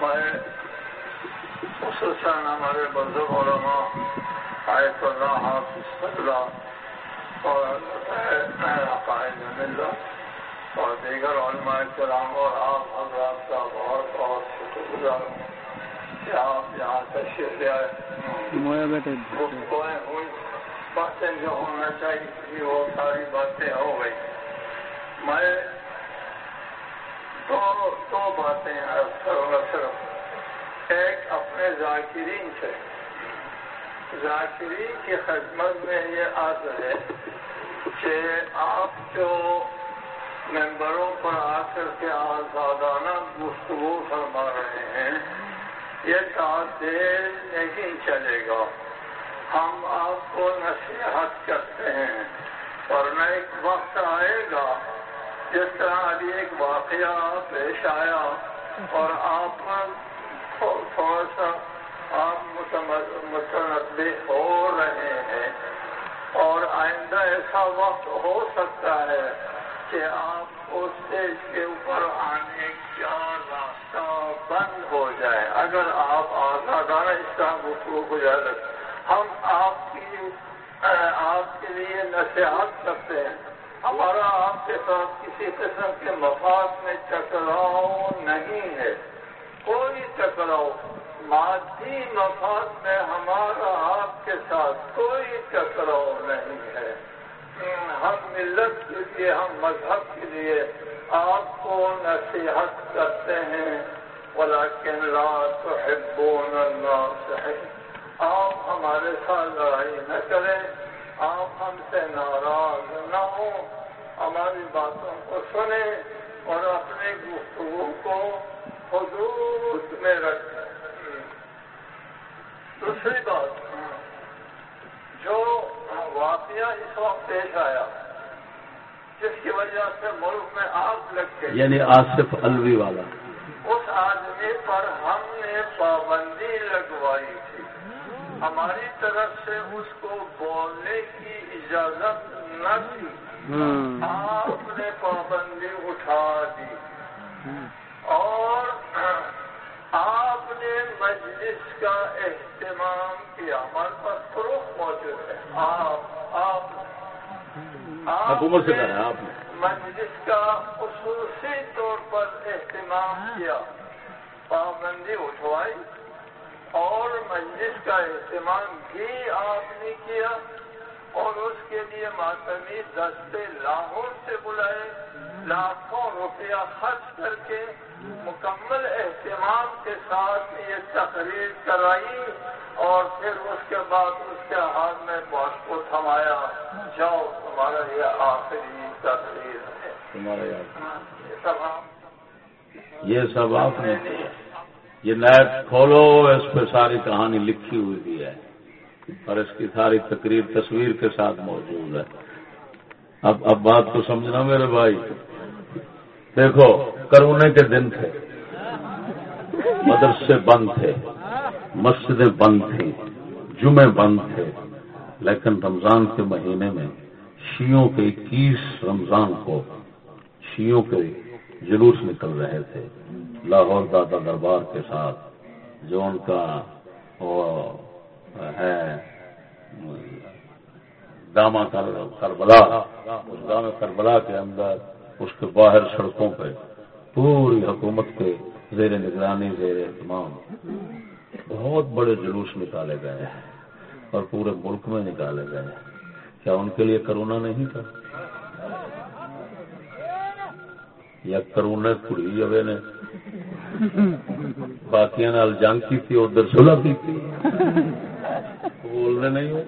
میں خصوصاً ہمارے بزرگ علماء آیت اللہ حافظ اللہ اور عقائد ملت اور دیگر علماء کرام اور آپ حضرات کا بہت بہت شکر گزار ہوں کہ آپ یہاں تشریف لے آئے ہوئی باتیں جو ہونا چاہیے تھی وہ ساری باتیں ہو گئی۔ میں دو دو باتیں صرف۔ ایک اپنے ذاکرین سے۔ ذاکرین کی خدمت میں یہ عرض ہے کہ آپ جو ممبروں پر آ کر کے آزادانہ گفتگو فرما رہے ہیں، یہ تعدیر نہیں چلے گا۔ ہم آپ کو نصیحت کرتے ہیں۔ ورنہ ایک وقت آئے گا جس طرح ابھی ایک واقعہ پیش آیا اور آپ تھوڑا سا آپ متنوع ہو رہے ہیں اور آئندہ ایسا وقت ہو سکتا ہے کہ آپ اس اسٹیج کے اوپر آنے کا راستہ بند ہو جائے۔ اگر آپ آزادانہ اس گفتگو کو جائے ہم آپ کی آپ کے لیے نصیحت کرتے ہیں۔ ہمارا آپ کے ساتھ کسی قسم کے مفاد میں ٹکراؤ نہیں ہے۔ کوئی ٹکراؤ مادی مفاد میں ہمارا آپ کے ساتھ کوئی ٹکراؤ نہیں ہے۔ ہم ملت کے لیے ہم مذہب کے لیے آپ کو نصیحت کرتے ہیں۔ ولیکن لا تحبون الناس آپ ہمارے ساتھ لڑائی نہ کریں۔ آپ ہم سے ناراض نہ ہوں۔ ہماری باتوں کو سنیں اور اپنے گفتگو کو حدود میں رکھیں۔ دوسری بات۔ جو واقعہ اس وقت پیش آیا جس کی وجہ سے ملک میں آگ لگ گئی۔ یعنی آصف الوی والا۔ اس آدمی پر ہم نے پابندی لگوائی تھی۔ ہماری طرف سے اس کو بولنے کی اجازت نہ تھی۔ آپ نے پابندی اٹھا دی۔ اور آپ نے مجلس کا اہتمام کیا۔ ہمارے پاس پروف موجود ہے۔ آپ آپ حکومت سے آپ نے۔ مجلس کا خصوصی طور پر اہتمام کیا۔ پابندی اٹھوائی اور مجلس کا اہتمام بھی آپ نے کیا اور اس کے لیے ماتمی دستے لاہور سے بلائے لاکھوں روپیہ خرچ کر کے مکمل اہتمام کے ساتھ یہ تقریر کرائی اور پھر اس کے بعد اس کے ہاتھ میں باس کو تھمایا۔ جاؤ تمہارا یہ آخری تقریر ہے۔ یہ سب آپ۔ یہ سب آپ نے۔ یہ نیٹ کھولو اس پہ ساری کہانی لکھی ہوئی ہے۔ اور اس کی ساری تقریر تصویر کے ساتھ موجود ہے۔ اب اب بات کو سمجھنا میرے بھائی۔ دیکھو، کرونے کے دن تھے۔ مدرسے بند تھے۔ مسجدیں بند تھیں۔ جمعے بند تھے۔ لیکن رمضان کے مہینے میں شیوں کے اکیس رمضان کو شیوں کے جلوس نکل رہے تھے۔ لاہور دادا دربار کے ساتھ جو ان کا ہے داما کربلا، اس داما کربلا کے اندر، اس کے باہر سڑکوں پہ، پوری حکومت کے زیر نگرانی، زیر اہتمام، بہت بڑے جلوس نکالے گئے ہیں اور پورے ملک میں نکالے گئے کیا ان کے لیے کرونا نہیں تھا؟ یا کرونا کڑی اوے نے؟ باقی نال جنگ کی تھی، ادھر سلح کی تھی۔ بولنے نہیں ہو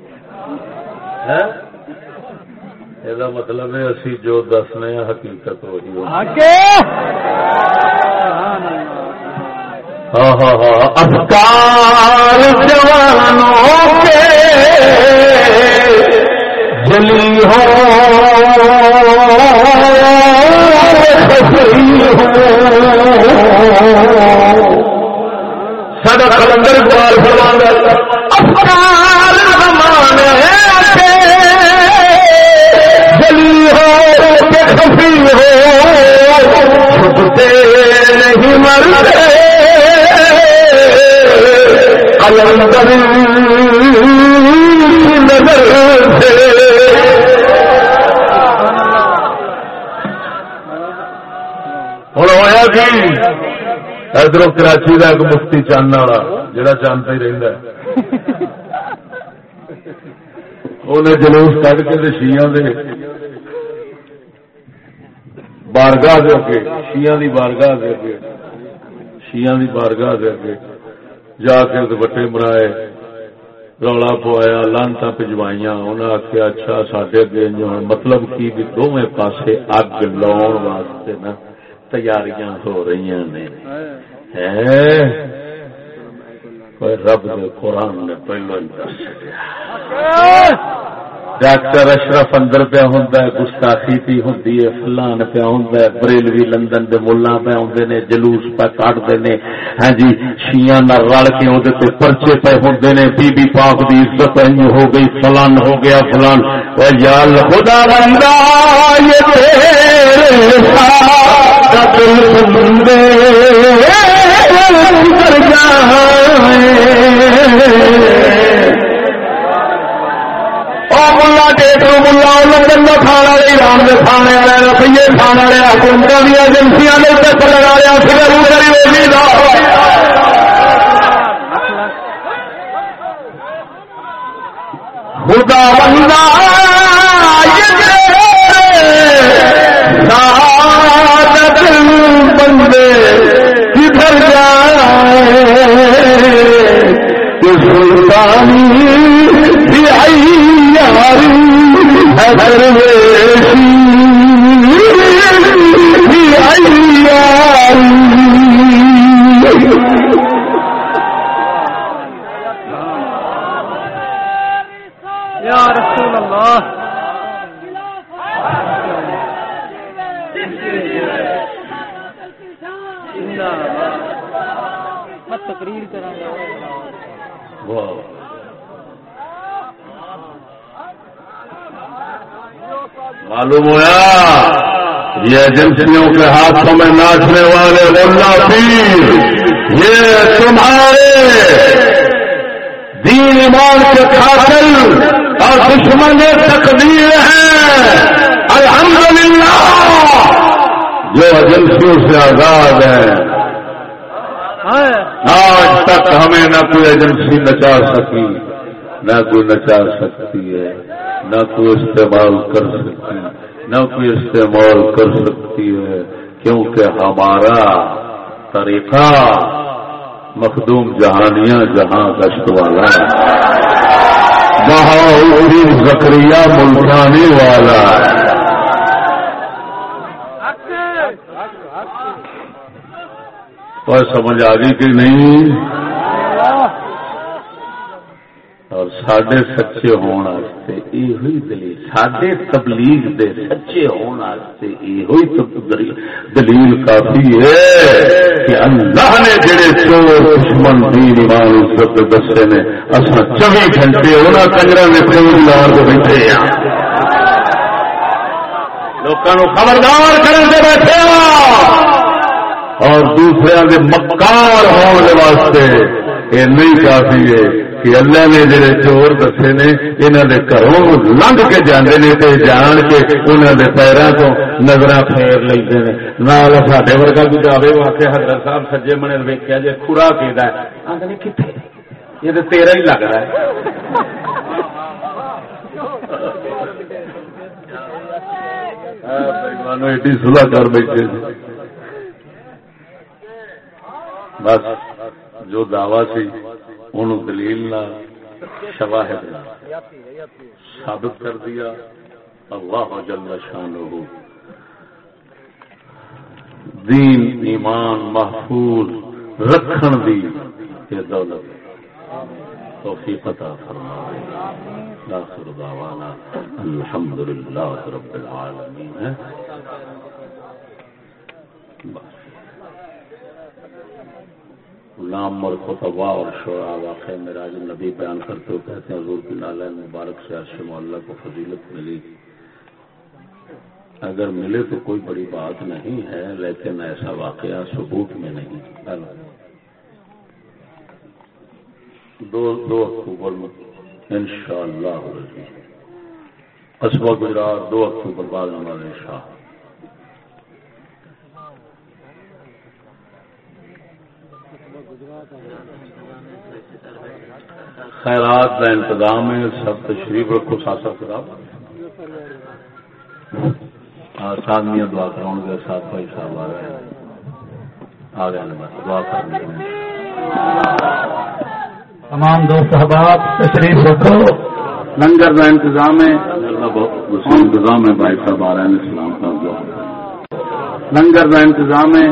یہ مطلب ہے اسی جو دسنے حقیقت وہی ہو ہاں ہاں ہاں افکار جوانوں کے جلی ہو سڈا کلندر اقبال فرمانا افکار زمانے نہیں مرتے کلندر نظر سے ہوں۔ ہوا جی ادھر کراچی کا ایک مفتی چاند والا جڑا چاند ہی رہتا انہیں جلوس کٹ کے شیاں دے بارگاہ دے کے شیاں دی بارگاہ دے کے شیاں دی بارگاہ دے کے جا کے دوپٹے مرائے رولا پوایا لانتا پجوائیاں انہیں آخیا اچھا سڈے اگے مطلب کی بھی دونوں پاسے اگ لاؤ واسطے نا تیاریاں ہو رہی نے رب دے قرآن نے پہلو ہی دس چڑیا ڈاکٹر اشرف اندر پیا ہوں گستاخی پی ہوں فلان پیا ہوں بریلوی لندن دے ملا پہ آدھے نے، جلوس پہ کٹتے نے۔ ہاں جی شیاں رل کے وہ پرچے پہ ہوں نے، بی بی پاک دی عزت ہو گئی، فلان ہو گیا، فلان۔ یا خدا بندہ، یہ تیرے ساتھ دل بندے کر جائے ملا لندن کھانا والے ایران کھانے والے کھانے والے حکومت دیا ایجنسیاں نے پیسہ لگا رہا کری خدا بندہ بندے، کدھر جائے؟ سلطانی یا معلوم ہوا یہ ایجنسیوں کے ہاتھوں میں ناچنے والے اللہ پیر، یہ تمہارے دین ایمان کے قاتل اور دشمن تقدیر ہیں۔ الحمدللہ۔ جو ایجنسیوں سے آزاد ہیں۔ آج تک ہمیں نہ کوئی ایجنسی نچا سکی، نہ کوئی نچا سکتی ہے۔ نہ کوئی استعمال کر سکتی، نہ کوئی استعمال کر سکتی ہے، کیونکہ ہمارا طریقہ مخدوم جہانیاں جہاں گشت والا ہے۔ زکری ملتانی والا ہے۔ اور سمجھ آ گئی کہ نہیں؟ اور سڈے سچے ہونے یہ دلیل سڈے تبلیغ دے سچے ہونے یہ دلیل کافی ہے کہ اللہ نے جڑے چور دشمن دین ایمان عزت دسے نے اصا چوبی گھنٹے انہوں کنجر نے پیور لا کے بیٹھے ہیں لوگوں خبردار کرنے سے بیٹھے ہاں۔ اور دوسرے کے مکار ہونے واسطے، یہ نہیں کافی ہے کہ اللہ نے جڑے چور دسے نے انہوں نے گھروں لنگ کے جانے نے تے جان کے انہوں نے پیروں کو نظر پھیر لیتے ہیں نال ساڈے ورگا بھی جاوے واقع حضرت صاحب سجے بنے ویکیا جی خورا کہ کتنے یہ تو تیرا ہی لگ رہا ہے۔ ایڈی سلاح کر بیٹھے جی۔ بس، جو دعوی سی۔ ان دلیل شواہد ثابت کر دیا۔ اللہ جل شان دین، ایمان محفوظ رکھن دی یہ دولت۔ توفیق عطا فرمائے۔ آخر دعوانا الحمدللہ رب العالمین۔ ہے بس۔ غلام اور خطبا اور شعرا واقع میراج نبی بیان کرتے ہوئے کہتے ہیں، حضور بن علیہ مبارک سے عرش معلّہ کو فضیلت ملی۔ اگر ملے تو کوئی بڑی بات نہیں ہے، لیکن ایسا واقعہ ثبوت میں نہیں۔ دو دو اکتوبر میں ان شاء اللہ قصبہ گجرات دو اکتوبر بعد ہمارے شاہ خیرات کا انتظام ہے سب تشریف رکھو ساتھ ساتھ کرا سادمی دعا کراؤ گے ساتھ بھائی صاحب آ رہے ہیں۔ آ گئے دعا کرنے تمام دوست احباب تشریف رکھو۔ لنگر کا انتظام ہے۔ انتظام ہے بھائی صاحب آ رہے ہیں اسلام کا لنگر کا انتظام ہے۔